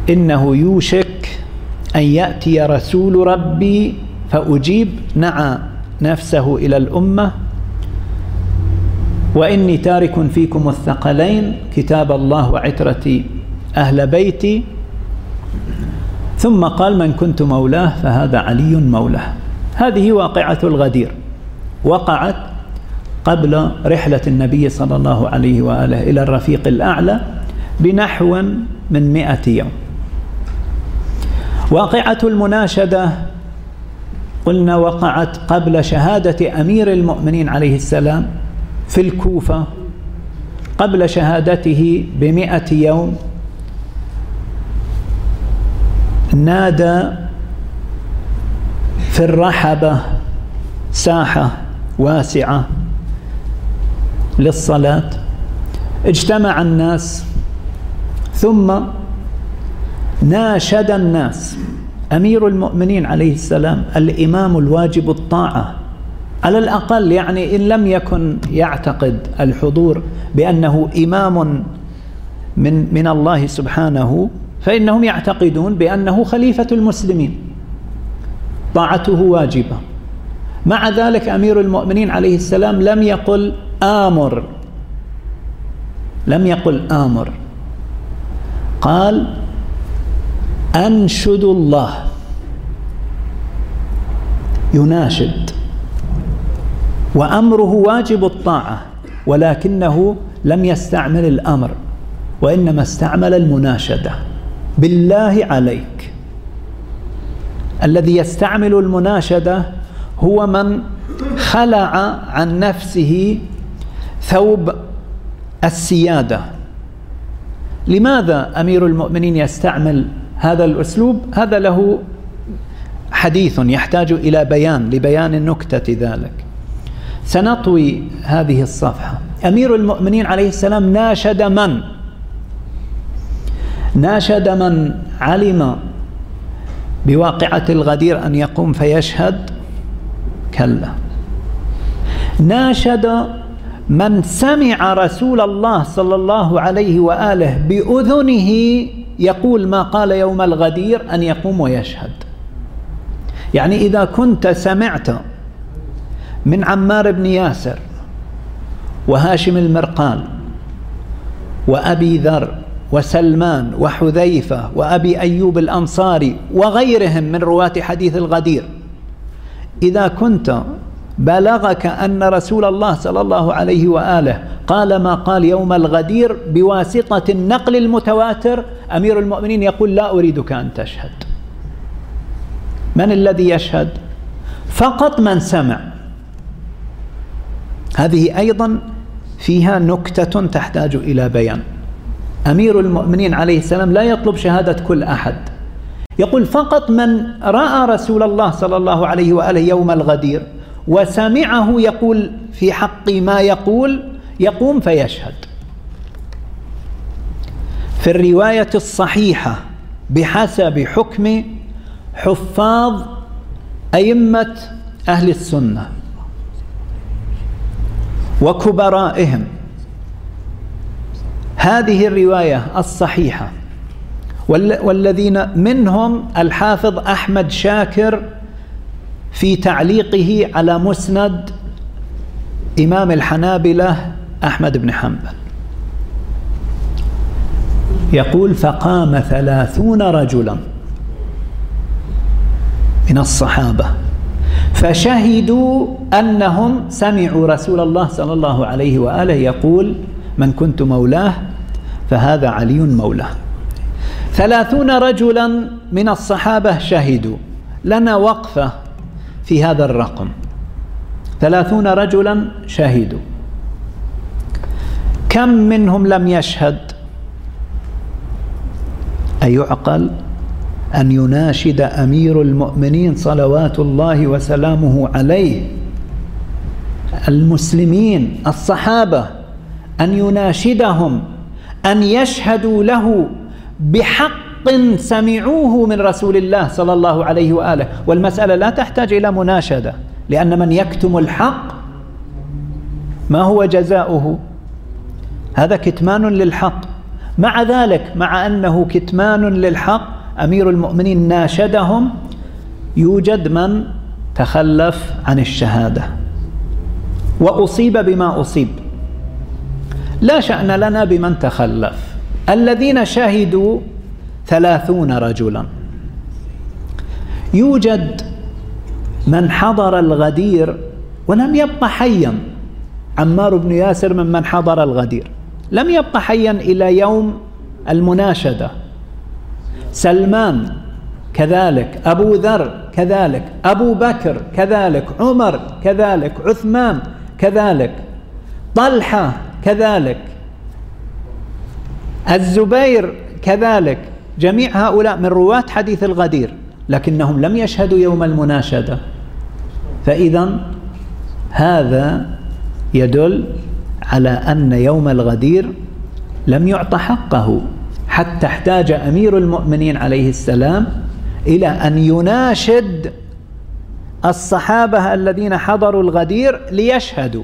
إنه يوشك أن يأتي رسول ربي فأجيب نعى نفسه إلى الأمة. وإني تارك فيكم الثقلين كتاب الله وعترتي أهل بيتي. ثم قال من كنت مولاه فهذا علي مولاه. هذه واقعة الغدير. وقعت قبل رحلة النبي صلى الله عليه وآله إلى الرفيق الأعلى بنحو من مئة يوم. واقعة المناشدة قلنا وقعت قبل شهادة أمير المؤمنين عليه السلام في الكوفة قبل شهادته بمئة يوم. نادى في الرحبة ساحة واسعة للصلاة. اجتمع الناس ثم ناشد الناس. أمير المؤمنين عليه السلام الإمام الواجب الطاعة. على الأقل يعني إن لم يكن يعتقد الحضور بأنه إمام من من الله سبحانه فإنهم يعتقدون بأنه خليفة المسلمين. طاعته واجبة. مع ذلك أمير المؤمنين عليه السلام لم يقل آمر. لم يقل آمر. قال أنشد الله. يناشد. وأمره واجب الطاعة ولكنه لم يستعمل الأمر وإنما استعمل المناشدة. بالله عليك. الذي يستعمل المناشدة هو من خلع عن نفسه ثوب السيادة. لماذا أمير المؤمنين يستعمل هذا الأسلوب هذا له حديث يحتاج إلى بيان لبيان نكتة ذلك. سنطوي هذه الصفحة. أمير المؤمنين عليه السلام ناشد من؟ ناشد من علم بواقعة الغدير أن يقوم فيشهد؟ كلا. ناشد من سمع رسول الله صلى الله عليه وآله بأذنه يقول ما قال يوم الغدير أن يقوم ويشهد. يعني إذا كنت سمعت من عمار بن ياسر وهاشم المرقال وأبي ذر وسلمان وحذيفة وأبي أيوب الأنصاري وغيرهم من رواة حديث الغدير إذا كنت بلغك أن رسول الله صلى الله عليه وآله قال ما قال يوم الغدير بواسطة النقل المتواتر أمير المؤمنين يقول لا أريدك أن تشهد. من الذي يشهد؟ فقط من سمع. هذه أيضا فيها نكتة تحتاج إلى بيان. أمير المؤمنين عليه السلام لا يطلب شهادة كل أحد. يقول فقط من رأى رسول الله صلى الله عليه وآله يوم الغدير وسمعه يقول في حق ما يقول يقوم فيشهد. في الرواية الصحيحة بحسب حكم حفاظ أئمة أهل السنة وكبرائهم. هذه الرواية الصحيحة والذين منهم الحافظ أحمد شاكر في تعليقه على مسند إمام الحنابلة أحمد بن حنبل. يقول فقام ثلاثون رجلا من الصحابة فشهدوا أنهم سمعوا رسول الله صلى الله عليه وآله يقول من كنت مولاه فهذا علي مولاه. ثلاثون رجلا من الصحابة شهدوا. لنا وقفة في هذا الرقم. ثلاثون رجلا شهدوا كم منهم لم يشهد؟ أيعقل أن يناشد أمير المؤمنين صلوات الله وسلامه عليه المسلمين الصحابة أن يناشدهم أن يشهدوا له بحق سمعوه من رسول الله صلى الله عليه وآله. والمسألة لا تحتاج إلى مناشدة لأن من يكتم الحق ما هو جزاؤه؟ هذا كتمان للحق. مع ذلك مع أنه كتمان للحق أمير المؤمنين ناشدهم يوجد من تخلف عن الشهادة. وأصيب بما أصيب. لا شأن لنا بمن تخلف. الذين شهدوا ثلاثون رجلا. يوجد من حضر الغدير ولم يبق حيا. عمار بن ياسر ممن حضر الغدير. لم يبق حيا إلى يوم المناشدة. سلمان كذلك أبو ذر كذلك أبو بكر كذلك عمر كذلك عثمان كذلك طلحة كذلك الزبير كذلك. جميع هؤلاء من رواة حديث الغدير لكنهم لم يشهدوا يوم المناشدة. فإذا هذا يدل على أن يوم الغدير لم يعط حقه حتى احتاج أمير المؤمنين عليه السلام إلى أن يناشد الصحابة الذين حضروا الغدير ليشهدوا.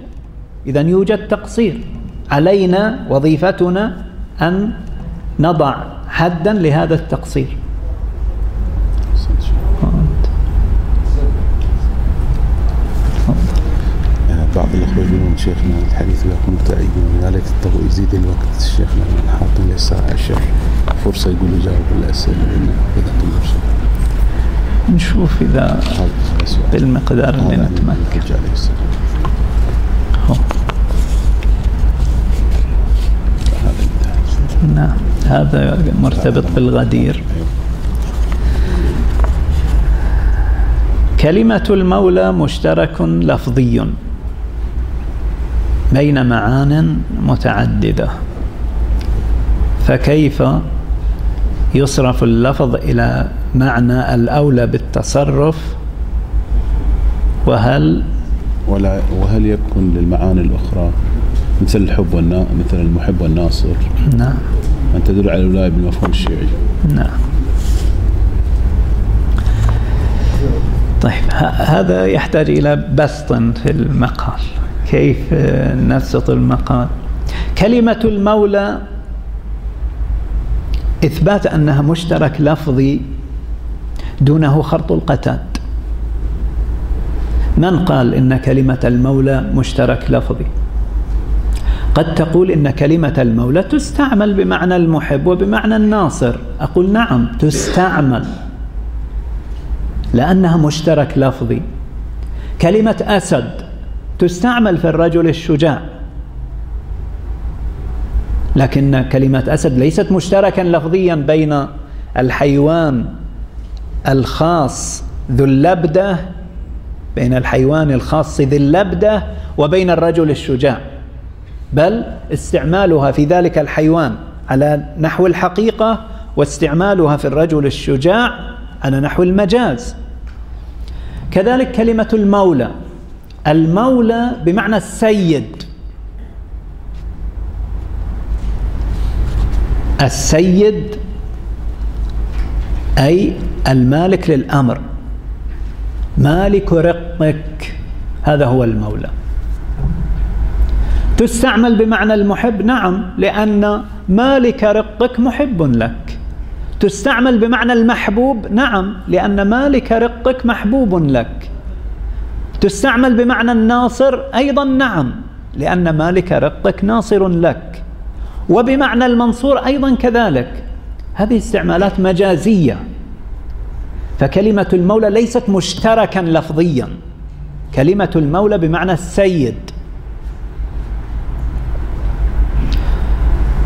إذا يوجد تقصير علينا وظيفتنا أن نضع حدا لهذا التقصير. بعض الأخوة يقولون شيخنا الحديث يكون متأيد يا ليت يزيد الوقت شيخنا حاطين لي الساعة الشيخ فرصة يقول يجاوب الأسئلة إذا تمر نشوف إذا بالمقدار اللي نتمكن. نعم. هذا مرتبط بالغدير. كلمة المولى مشترك لفظي بين معان متعددة. فكيف يصرف اللفظ إلى معنى الأولى بالتصرف؟ وهل ولا وهل يكون للمعاني الأخرى مثل الحب والنا مثل المحب والناصر؟ نعم. أن تدل على الولاية بالمفهوم الشيعي. نعم. طيب هذا يحتاج إلى بسط في المقال. كيف نبسط المقال؟ كلمة المولى إثبات أنها مشترك لفظي دونه خرط القتاد. من قال إن كلمة المولى مشترك لفظي؟ قد تقول إن كلمة المولى تستعمل بمعنى المحب وبمعنى الناصر. أقول نعم تستعمل. لأنها مشترك لفظي. كلمة أسد تستعمل في الرجل الشجاع. لكن كلمة أسد ليست مشتركا لفظيا بين الحيوان الخاص ذو اللبدة بين الحيوان الخاص ذي اللبدة وبين الرجل الشجاع. بل استعمالها في ذلك الحيوان على نحو الحقيقة واستعمالها في الرجل الشجاع على نحو المجاز. كذلك كلمة المولى. المولى بمعنى السيد. السيد أي المالك للأمر. مالك رقك. هذا هو المولى. تستعمل بمعنى المحب. نعم لأن مالك رقك محب لك. تستعمل بمعنى المحبوب. نعم لأن مالك رقك محبوب لك. تستعمل بمعنى الناصر أيضا. نعم لأن مالك رقك ناصر لك. وبمعنى المنصور أيضا كذلك. هذه استعمالات مجازية. فكلمة المولى ليست مشتركا لفظيا. كلمة المولى بمعنى السيد.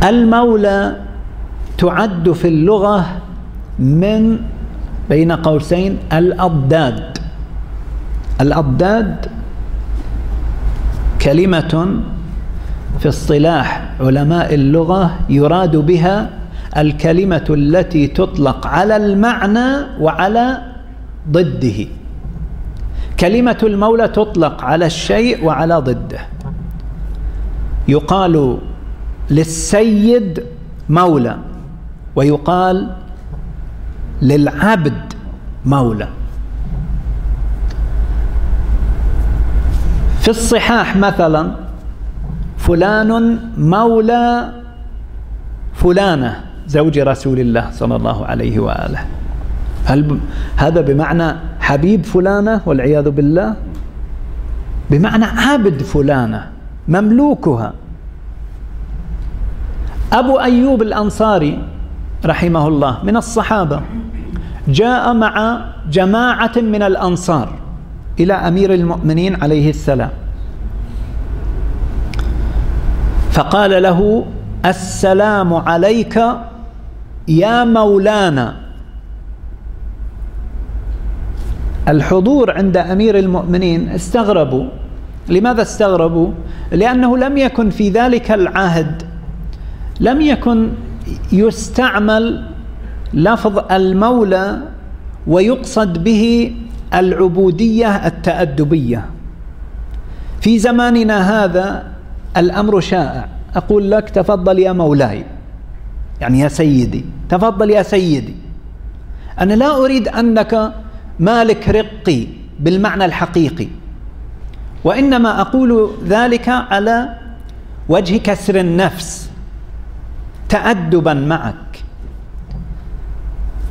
المولى تعد في اللغة من بين قوسين الأضداد. الأضداد كلمة في اصطلاح علماء اللغة يراد بها الكلمة التي تطلق على المعنى وعلى ضده. كلمة المولى تطلق على الشيء وعلى ضده. يقال للسيد مولى ويقال للعبد مولى. في الصحاح مثلا فلان مولى فلانة زوج رسول الله صلى الله عليه وآله. هل هذا بمعنى حبيب فلانة والعياذ بالله؟ بمعنى عبد فلانة مملوكها. أبو أيوب الأنصاري رحمه الله من الصحابة جاء مع جماعة من الأنصار إلى أمير المؤمنين عليه السلام. فقال له السلام عليك يا مولانا. الحضور عند أمير المؤمنين استغربوا. لماذا استغربوا؟ لأنه لم يكن في ذلك العهد لم يكن يستعمل لفظ المولى ويقصد به العبودية التأدبية. في زماننا هذا الأمر شائع. أقول لك تفضل يا مولاي. يعني يا سيدي. تفضل يا سيدي. أنا لا أريد أنك مالك رقي بالمعنى الحقيقي. وإنما أقول ذلك على وجه كسر النفس. تأدبا معك.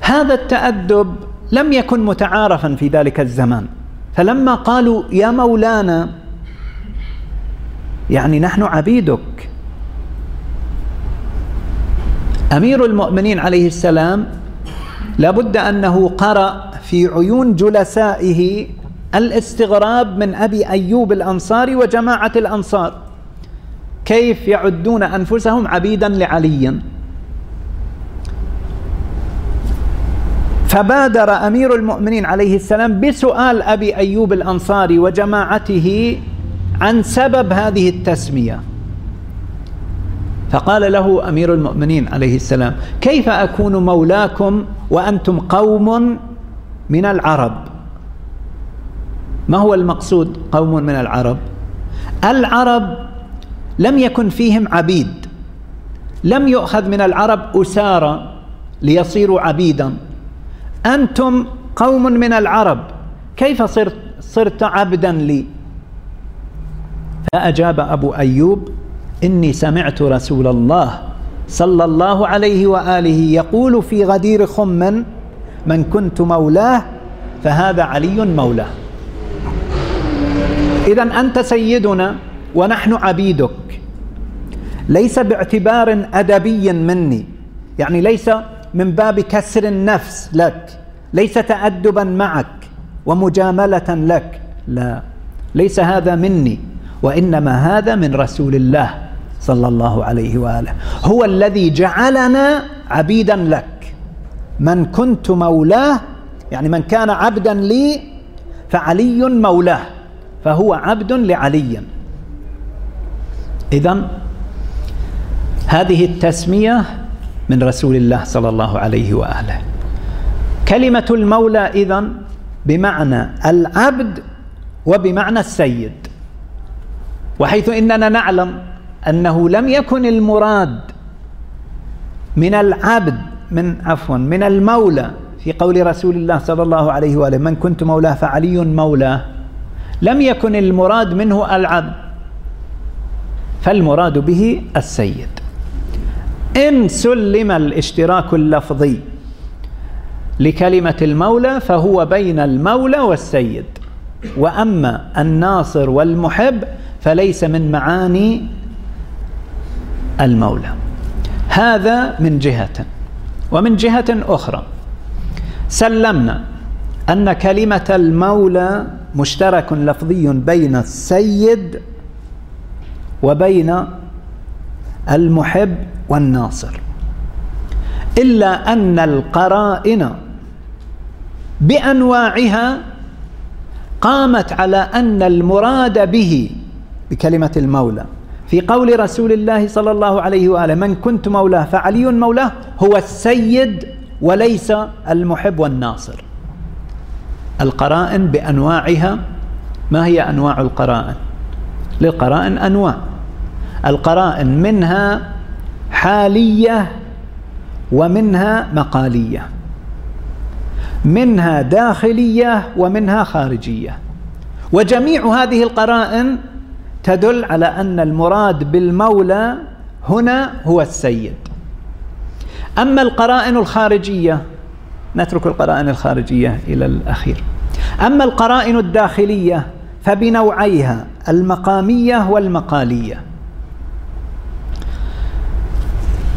هذا التأدب لم يكن متعارفا في ذلك الزمان. فلما قالوا يا مولانا يعني نحن عبيدك. أمير المؤمنين عليه السلام لابد أنه قرأ في عيون جلسائه الاستغراب من أبي أيوب الأنصاري وجماعة الأنصار. كيف يعدون أنفسهم عبيدا لعلي. فبادر أمير المؤمنين عليه السلام بسؤال أبي أيوب الأنصاري وجماعته عن سبب هذه التسمية. فقال له أمير المؤمنين عليه السلام كيف أكون مولاكم وأنتم قوم من العرب؟ ما هو المقصود قوم من العرب؟ العرب لم يكن فيهم عبيد. لم يؤخذ من العرب أسارى ليصيروا عبيدا. أنتم قوم من العرب كيف صرت, صرت عبدا لي؟ فأجاب أبو أيوب إني سمعت رسول الله صلى الله عليه وآله يقول في غدير خم من كنت مولاه فهذا علي مولاه. إذا أنت سيدنا ونحن عبيدك. ليس باعتبار أدبي مني. يعني ليس من باب كسر النفس لك. ليس تأدبا معك ومجاملة لك. لا. ليس هذا مني وإنما هذا من رسول الله صلى الله عليه وآله. هو الذي جعلنا عبيدا لك. من كنت مولاه يعني من كان عبدا لي فعلي مولاه فهو عبد لعلي. إذا هذه التسمية من رسول الله صلى الله عليه وآله. كلمة المولى إذا بمعنى العبد وبمعنى السيد. وحيث إننا نعلم أنه لم يكن المراد من العبد من عفوا من المولى في قول رسول الله صلى الله عليه وآله من كنت مولاه فعلي مولاه. لم يكن المراد منه العبد فالمراد به السيد. إن سلم الاشتراك اللفظي لكلمة المولى فهو بين المولى والسيد. وأما الناصر والمحب فليس من معاني المولى. هذا من جهة. ومن جهة أخرى سلمنا أن كلمة المولى مشترك لفظي بين السيد وبين المحب والناصر. إلا أن القرائن بأنواعها قامت على أن المراد به بكلمة المولى. في قول رسول الله صلى الله عليه وآله من كنت مولاه فعلي مولاه هو السيد وليس المحب والناصر. القرائن بأنواعها ما هي أنواع القرائن؟ للقرائن أنواع. القرائن منها حالية ومنها مقالية منها داخلية ومنها خارجية. وجميع هذه القرائن تدل على أن المراد بالمولى هنا هو السيد. أما القرائن الخارجية نترك القرائن الخارجية إلى الأخير. أما القرائن الداخلية فبنوعيها المقامية والمقالية.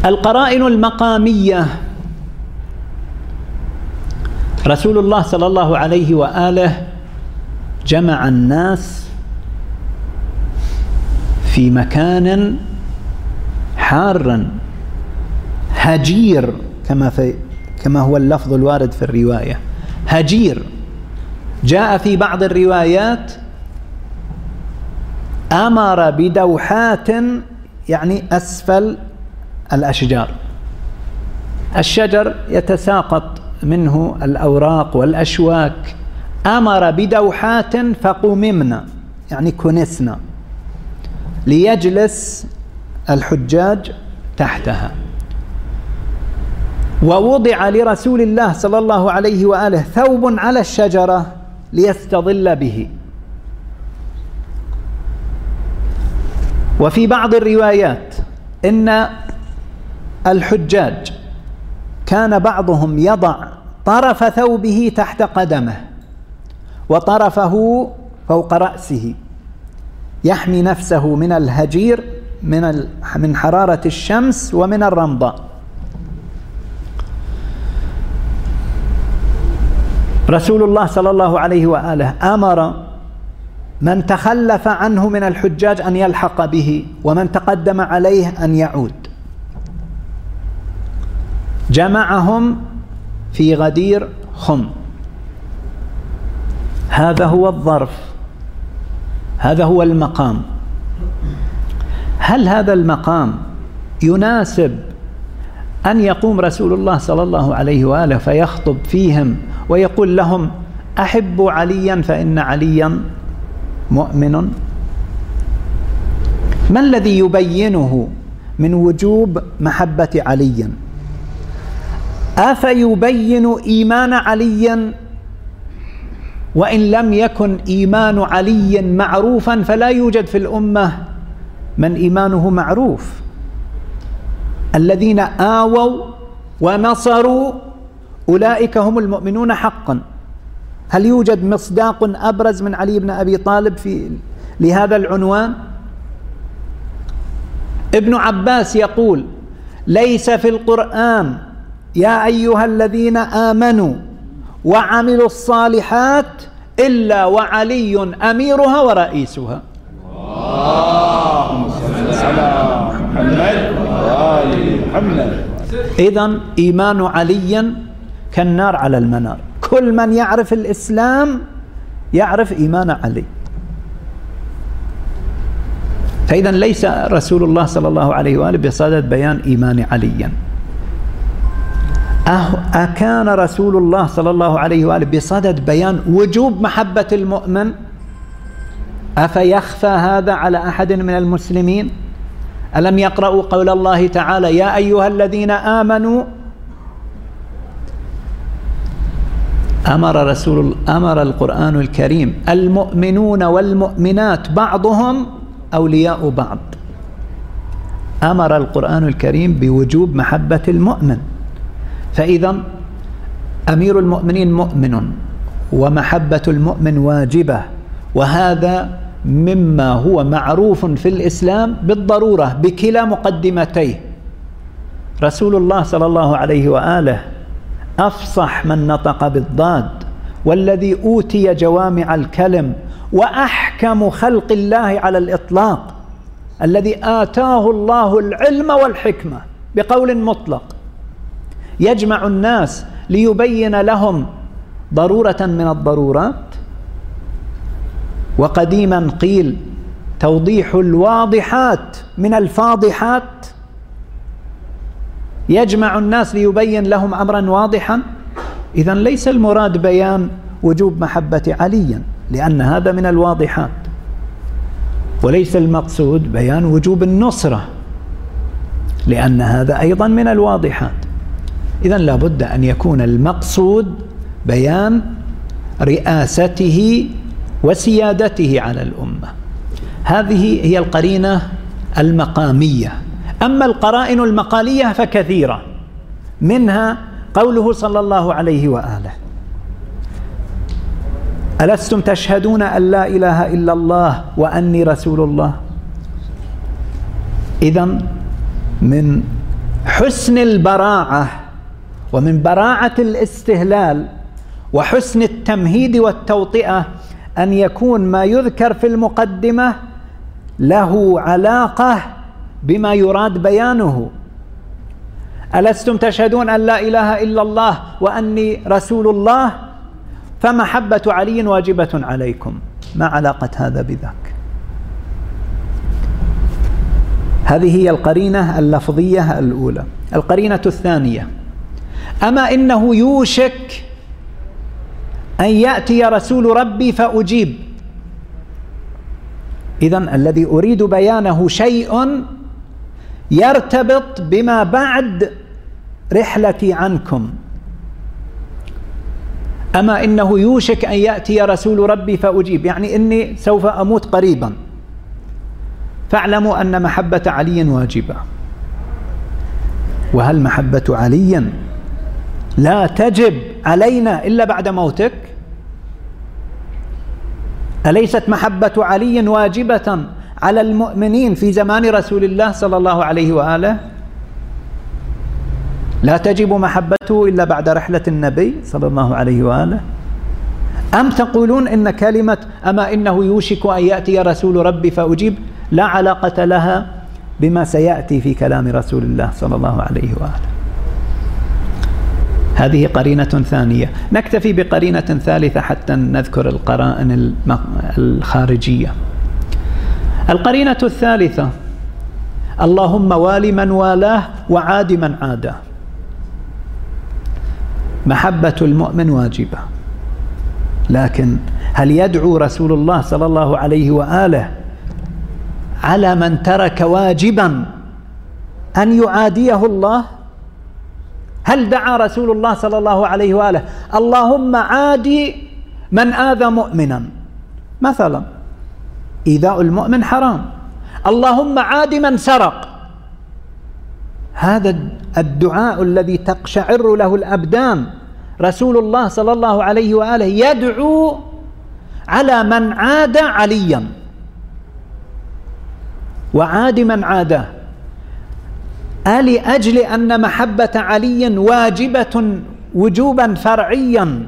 القرائن المقامية. رسول الله صلى الله عليه وآله جمع الناس في مكان حارا هجير كما في كما هو اللفظ الوارد في الرواية. هجير. جاء في بعض الروايات أمر بدوحات يعني أسفل الأشجار. الشجر يتساقط منه الأوراق والأشواك. أمر بدوحات فقممنا يعني كنسنا ليجلس الحجاج تحتها. ووضع لرسول الله صلى الله عليه وآله ثوب على الشجرة ليستظل به. وفي بعض الروايات إن الحجاج. كان بعضهم يضع طرف ثوبه تحت قدمه وطرفه فوق رأسه يحمي نفسه من الهجير من من حرارة الشمس ومن الرمضاء رسول الله صلى الله عليه وآله أمر من تخلف عنه من الحجاج أن يلحق به ومن تقدم عليه أن يعود. جمعهم في غدير خم. هذا هو الظرف. هذا هو المقام. هل هذا المقام يناسب أن يقوم رسول الله صلى الله عليه وآله فيخطب فيهم ويقول لهم أحبوا عليا فإن عليا مؤمن؟ ما الذي يبينه من وجوب محبة علي أفيبين إيمان علي وإن لم يكن إيمان علي معروفا فلا يوجد في الأمة. من إيمانه معروف؟ الذين آووا ونصروا أولئك هم المؤمنون حقا. هل يوجد مصداق أبرز من علي بن أبي طالب في لهذا العنوان؟ ابن عباس يقول ليس في القرآن يا أيها الذين آمنوا وعملوا الصالحات إلا وعلي أميرها ورئيسها. اللهم صل على محمد محمد إذا إيمان علي كالنار على المنار. كل من يعرف الإسلام يعرف إيمان علي. فإذا ليس رسول الله صلى الله عليه وآله بصدد بيان إيمان علي أكان رسول الله صلى الله عليه وآله بصدد بيان وجوب محبة المؤمن؟ أفيخفى هذا على أحد من المسلمين؟ ألم يقرأوا قول الله تعالى يا أيها الذين آمنوا؟ أمر رسول أمر القرآن الكريم المؤمنون والمؤمنات بعضهم أولياء بعض. أمر القرآن الكريم بوجوب محبة المؤمن. فإذا أمير المؤمنين مؤمن ومحبة المؤمن واجبة وهذا مما هو معروف في الإسلام بالضرورة بكلا مقدمتيه. رسول الله صلى الله عليه وآله أفصح من نطق بالضاد والذي أوتي جوامع الكلم وأحكم خلق الله على الإطلاق الذي آتاه الله العلم والحكمة بقول مطلق. يجمع الناس ليبين لهم ضرورة من الضرورات. وقديما قيل توضيح الواضحات من الفاضحات. يجمع الناس ليبين لهم امرا واضحا. اذا ليس المراد بيان وجوب محبة علي لأن هذا من الواضحات. وليس المقصود بيان وجوب النصرة لأن هذا أيضا من الواضحات. اذا لابد أن يكون المقصود بيان رئاسته وسيادته على الأمة. هذه هي القرينة المقامية. أما القرائن المقالية فكثيرة. منها قوله صلى الله عليه وآله ألستم تشهدون أن لا إله إلا الله وأني رسول الله؟ اذا من حسن البراعة ومن براعة الاستهلال وحسن التمهيد والتوطئة أن يكون ما يذكر في المقدمة له علاقة بما يراد بيانه. ألستم تشهدون أن لا إله إلا الله وأني رسول الله؟ فمحبة علي واجبة عليكم. ما علاقة هذا بذاك؟ هذه هي القرينة اللفظية الأولى. القرينة الثانية. أما إنه يوشك أن يأتي رسول ربي فأجيب. إذا الذي أريد بيانه شيء يرتبط بما بعد رحلتي عنكم. أما إنه يوشك أن يأتي رسول ربي فأجيب. يعني إني سوف أموت قريبا. فاعلموا أن محبة علي واجبة. وهل محبة علي لا تجب علينا إلا بعد موتك. أليست محبة علي واجبة على المؤمنين في زمان رسول الله صلى الله عليه وآله؟ لا تجب محبته إلا بعد رحلة النبي صلى الله عليه وآله؟ أم تقولون إن كلمة أما إنه يوشك أن يأتي رسول ربي فأجيب؟ لا علاقة لها بما سيأتي في كلام رسول الله صلى الله عليه وآله. هذه قرينة ثانية. نكتفي بقرينة ثالثة حتى نذكر القرائن الخارجية. القرينة الثالثة اللهم وال من والاه وعاد من عاداه محبة المؤمن واجبة. لكن هل يدعو رسول الله صلى الله عليه وآله على من ترك واجبا أن يعاديه الله؟ هل دعا رسول الله صلى الله عليه وآله اللهم عادي من آذى مؤمنا؟ مثلا إيذاء المؤمن حرام. اللهم عاد من سرق. هذا الدعاء الذي تقشعر له الأبدان. رسول الله صلى الله عليه وآله يدعو على من عاد عليا. وعاد من عاداه. ألأجل أن محبة علي واجبة وجوبا فرعيا.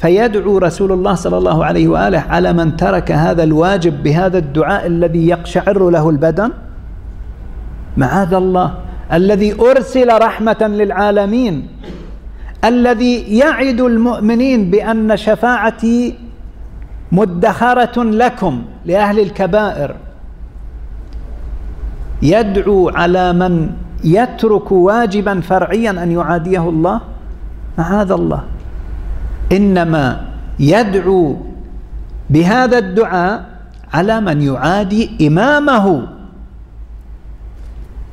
فيدعو رسول الله صلى الله عليه وآله على من ترك هذا الواجب بهذا الدعاء الذي يقشعر له البدن. معاذ الله. الذي أرسل رحمة للعالمين. الذي يعد المؤمنين بأن شفاعتي مدخرة لكم لأهل الكبائر. يدعو على من يترك واجبا فرعيا أن يعاديه الله؟ معاذ الله. إنما يدعو بهذا الدعاء على من يعادي إمامه.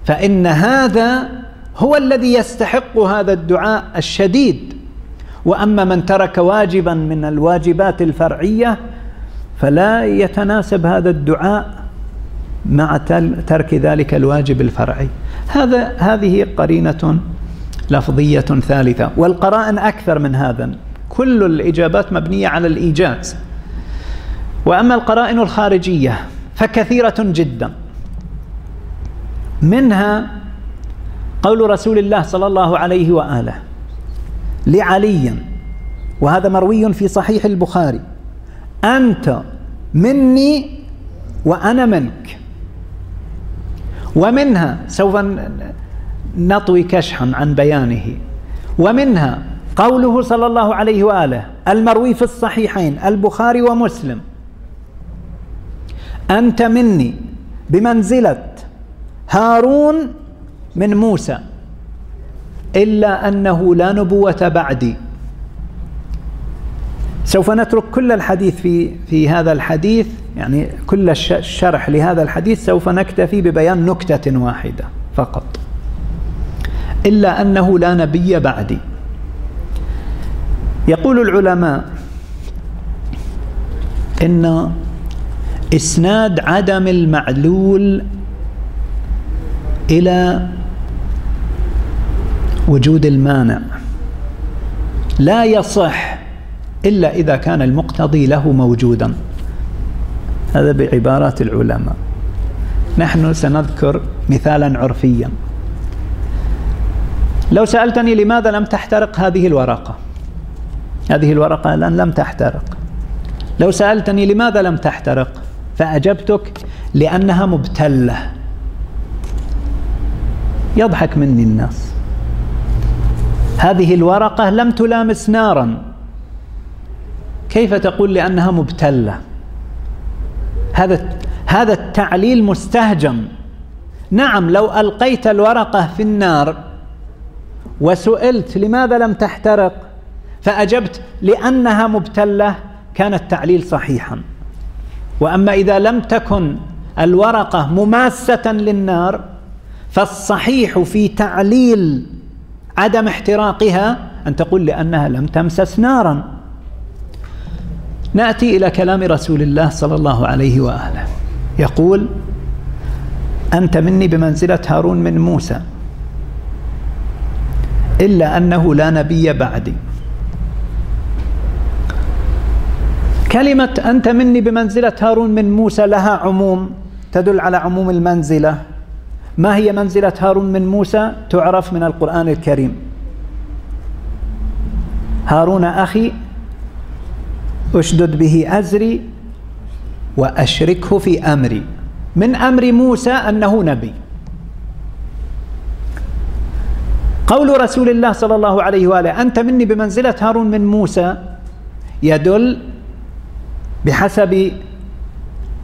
فإن هذا هو الذي يستحق هذا الدعاء الشديد. وأما من ترك واجبا من الواجبات الفرعية فلا يتناسب هذا الدعاء مع ترك ذلك الواجب الفرعي. هذا هذه قرينة لفظية ثالثة. والقرائن أكثر من هذا. كل الإجابات مبنية على الإيجاز. وأما القرائن الخارجية فكثيرة جدا. منها قول رسول الله صلى الله عليه وآله لعلي وهذا مروي في صحيح البخاري أنت مني وأنا منك. ومنها سوف نطوي كشحا عن بيانه. ومنها قوله صلى الله عليه وآله المروي في الصحيحين البخاري ومسلم أنت مني بمنزلة هارون من موسى إلا أنه لا نبوة بعدي. سوف نترك كل الحديث في في هذا الحديث يعني كل الشرح لهذا الحديث سوف نكتفي ببيان نكتة واحدة فقط. إلا أنه لا نبي بعدي. يقول العلماء إن إسناد عدم المعلول إلى وجود المانع لا يصح إلا إذا كان المقتضي له موجودا. هذا بعبارات العلماء. نحن سنذكر مثالا عرفيا. لو سألتني لماذا لم تحترق هذه الورقة؟ هذه الورقة الآن لم تحترق. لو سألتني لماذا لم تحترق؟ فأجبتك لأنها مبتلة. يضحك مني الناس. هذه الورقة لم تلامس نارا. كيف تقول لأنها مبتلة؟ هذا هذا التعليل مستهجن نعم لو ألقيت الورقة في النار وسئلت لماذا لم تحترق فأجبت لأنها مبتلة كان التعليل صحيحا. وأما إذا لم تكن الورقة مماسة للنار فالصحيح في تعليل عدم احتراقها أن تقول لأنها لم تمسس نارا. نأتي إلى كلام رسول الله صلى الله عليه وآله. يقول أنت مني بمنزلة هارون من موسى إلا أنه لا نبي بعدي. كلمة أنت مني بمنزلة هارون من موسى لها عموم تدل على عموم المنزلة. ما هي منزلة هارون من موسى؟ تعرف من القرآن الكريم. هارون أخي أشدد به أزري وأشركه في أمري. من أمر موسى أنه نبي. قول رسول الله صلى الله عليه وآله أنت مني بمنزلة هارون من موسى يدل بحسب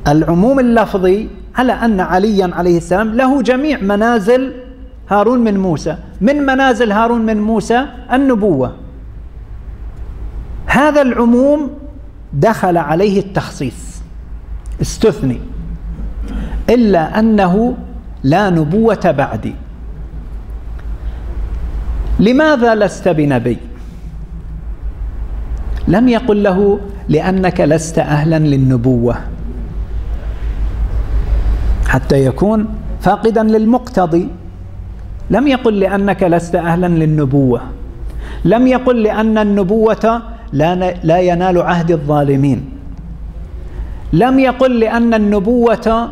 العموم اللفظي على أن عليا عليه السلام له جميع منازل هارون من موسى. من منازل هارون من موسى؟ النبوة. هذا العموم دخل عليه التخصيص. استثني. إلا أنه لا نبوة بعدي. لماذا لست بنبي؟ لم يقل له لأنك لست أهلا للنبوة. حتى يكون فاقدا للمقتضي. لم يقل لأنك لست أهلا للنبوة. لم يقل لأن النبوة لا, لا ينال عهد الظالمين. لم يقل لأن النبوة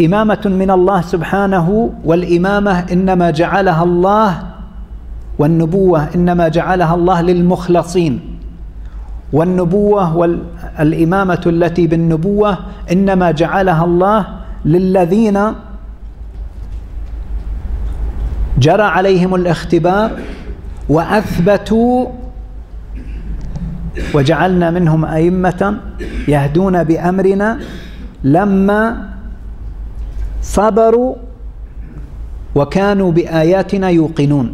إمامة من الله سبحانه والإمامة إنما جعلها الله والنبوة إنما جعلها الله للمخلصين. والنبوة والإمامة التي بالنبوة إنما جعلها الله للذين جرى عليهم الاختبار وأثبتوا وجعلنا منهم أئمة يهدون بأمرنا لما صبروا وكانوا بآياتنا يوقنون.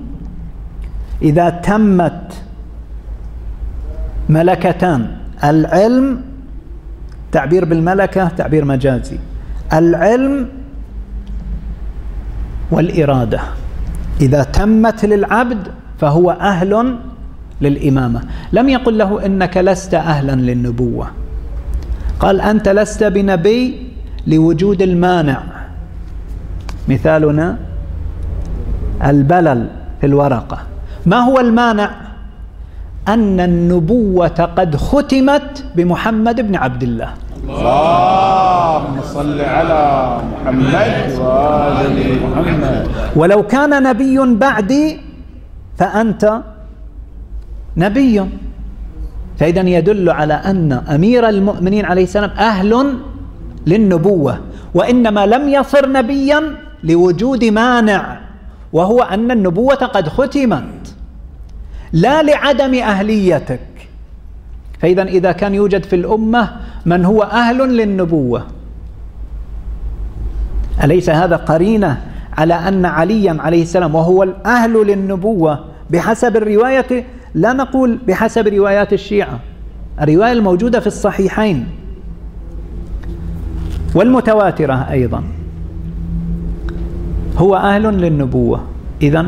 إذا تمت ملكتان العلم تعبير بالملكة تعبير مجازي العلم والإرادة. إذا تمت للعبد فهو أهل للإمامة. لم يقل له إنك لست أهلا للنبوة. قال أنت لست بنبي لوجود المانع. مثالنا البلل في الورقة. ما هو المانع؟ أن النبوة قد ختمت بمحمد بن عبد الله. اللهم صل على محمد وآل محمد. ولو كان نبي بعدي فأنت نبي. فإذا يدل على أن أمير المؤمنين عليه السلام أهل للنبوة وإنما لم يصر نبيا لوجود مانع وهو أن النبوة قد ختمت لا لعدم أهليتك. فإذا إذا كان يوجد في الأمة من هو أهل للنبوة. أليس هذا قرينة على أن عليا عليه السلام وهو الأهل للنبوة بحسب الرواية؟ لا نقول بحسب روايات الشيعة. الرواية الموجودة في الصحيحين. والمتواترة أيضا. هو أهل للنبوة. إذا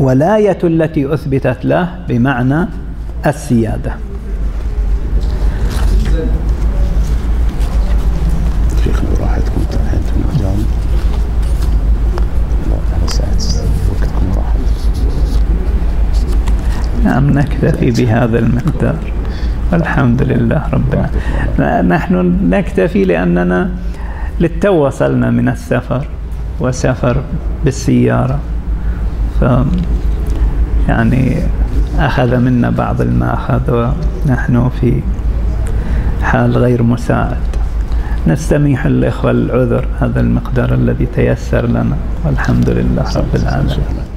الولاية التي أثبتت له بمعنى السيادة. نعم نكتفي بهذا المقدار؟ الحمد لله ربنا نحن نكتفي لأننا للتو وصلنا من السفر وسفر بالسيارة. ف يعني أخذ منا بعض المأخذ ونحن في حال غير مساعد. نستميح الإخوة العذر هذا المقدار الذي تيسر لنا. والحمد لله رب العالمين.